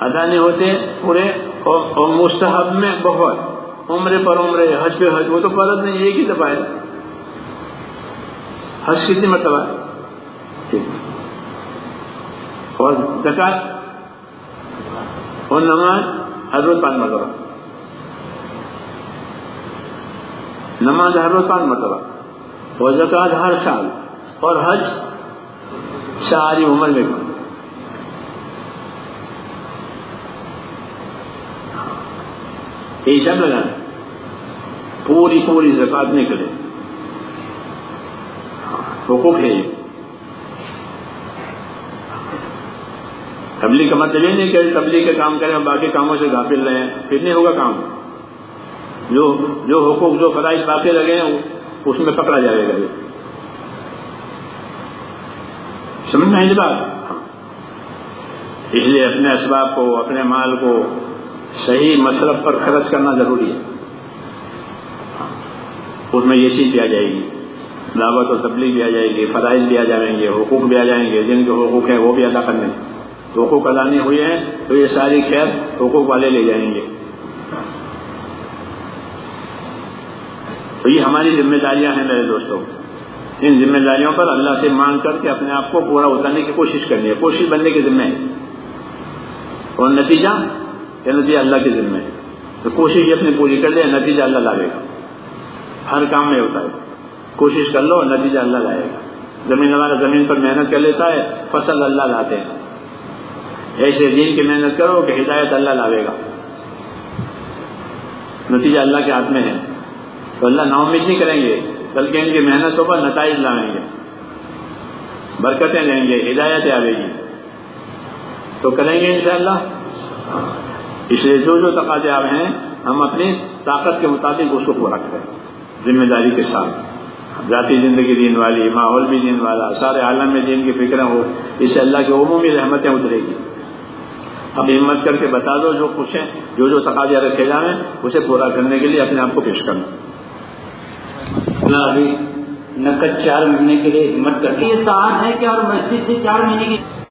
ادا نہیں ہوتے پورے، اور مستحب میں بہت۔ عمرے پر عمرے، حج پہ حج، وہ تو فرض نہیں، ایک ہی دفعہ ہے۔ حج کتنی مرتبہ ٹھیک۔ اور زکات اور نماز ہر روز پانچ مرتبہ نماز ہر روز پانچ مرتبہ اور زکات ہر سال اور حج ساری عمر میں یہ سب لگانا پوری پوری زکات نکلے. حقوق ہے۔ یہ تبلیغ کا مطلب یہ نہیں کہ تبلیغ کا کام کریں باقی کاموں سے غافل رہے پھر نہیں ہوگا کام۔ جو جو حقوق، جو فرائض باقی لگے ہیں، اس میں پکڑا جائے گا۔ سمجھ میں بات؟ ہاں۔ اس لیے اپنے اسباب کو، اپنے مال کو صحیح مصرف پر خرچ کرنا ضروری ہے۔ ہاں۔ اس میں یہ چیز بھی آ جائے گی۔ دعوت و تبلیغ بھی آ جائے گی، فرائض بھی آ جائیں گے، حقوق بھی آ جائیں گے، جن کے حقوق ہیں وہ بھی ادا کرنے حقوق ادا نہیں ہوئے ہیں، تو یہ ساری خیر حقوق والے لے جائیں گے۔ تو یہ ہماری ذمہ داریاں ہیں میرے دوستوں ان ذمہ داریوں پر اللہ سے مانگ کر کے اپنے آپ کو پورا اتارنے کی کوشش کرنی ہے۔ کوشش بننے کے ذمہ ہے۔ اور نتیجہ؟ یہ نتیجہ اللہ کے ذمہ ہے۔ تو کوشش یہ اپنی پوری کر لے نتیجہ اللہ لائے گا۔ ہر کام میں ہوتا ہے۔ کوشش کر لو، نتیجہ اللہ لائے گا۔ زمین والا زمین پر محنت کر لیتا ہے، فصل اللہ لاتے ہیں۔ ایسے دین کی محنت کرو کہ ہدایت اللہ لاوے گا۔ نتیجہ اللہ کے ہاتھ میں ہے۔ تو اللہ نا امید نہیں کریں گے، بلکہ ان کی محنتوں پر نتائج لائیں گے۔ برکتیں لیں گے ہدایتیں آئے گی۔ تو کریں گے انشاءاللہ؟ اس لیے جو جو تقاضے آپ ہیں، ہم اپنی طاقت کے مطابق اس کو پورا کریں۔ ذمہ داری کے ساتھ۔ ذاتی زندگی دین والی، ماحول بھی دین والا، سارے عالم میں دین کی فکریں ہو اس سے اللہ کی عمومی رحمتیں اترے گی۔ اب ہمت کر کے بتا دو جو پوچھیں جو جو تقاضے رکھے جائیں اسے پورا کرنے کے لیے اپنے آپ کو پیش کرنا۔ ابھی نقد چار مہینے کے لیے ہمت کر یہ ساتھ ہے کہ اور مسجد سے چار مہینے کی؟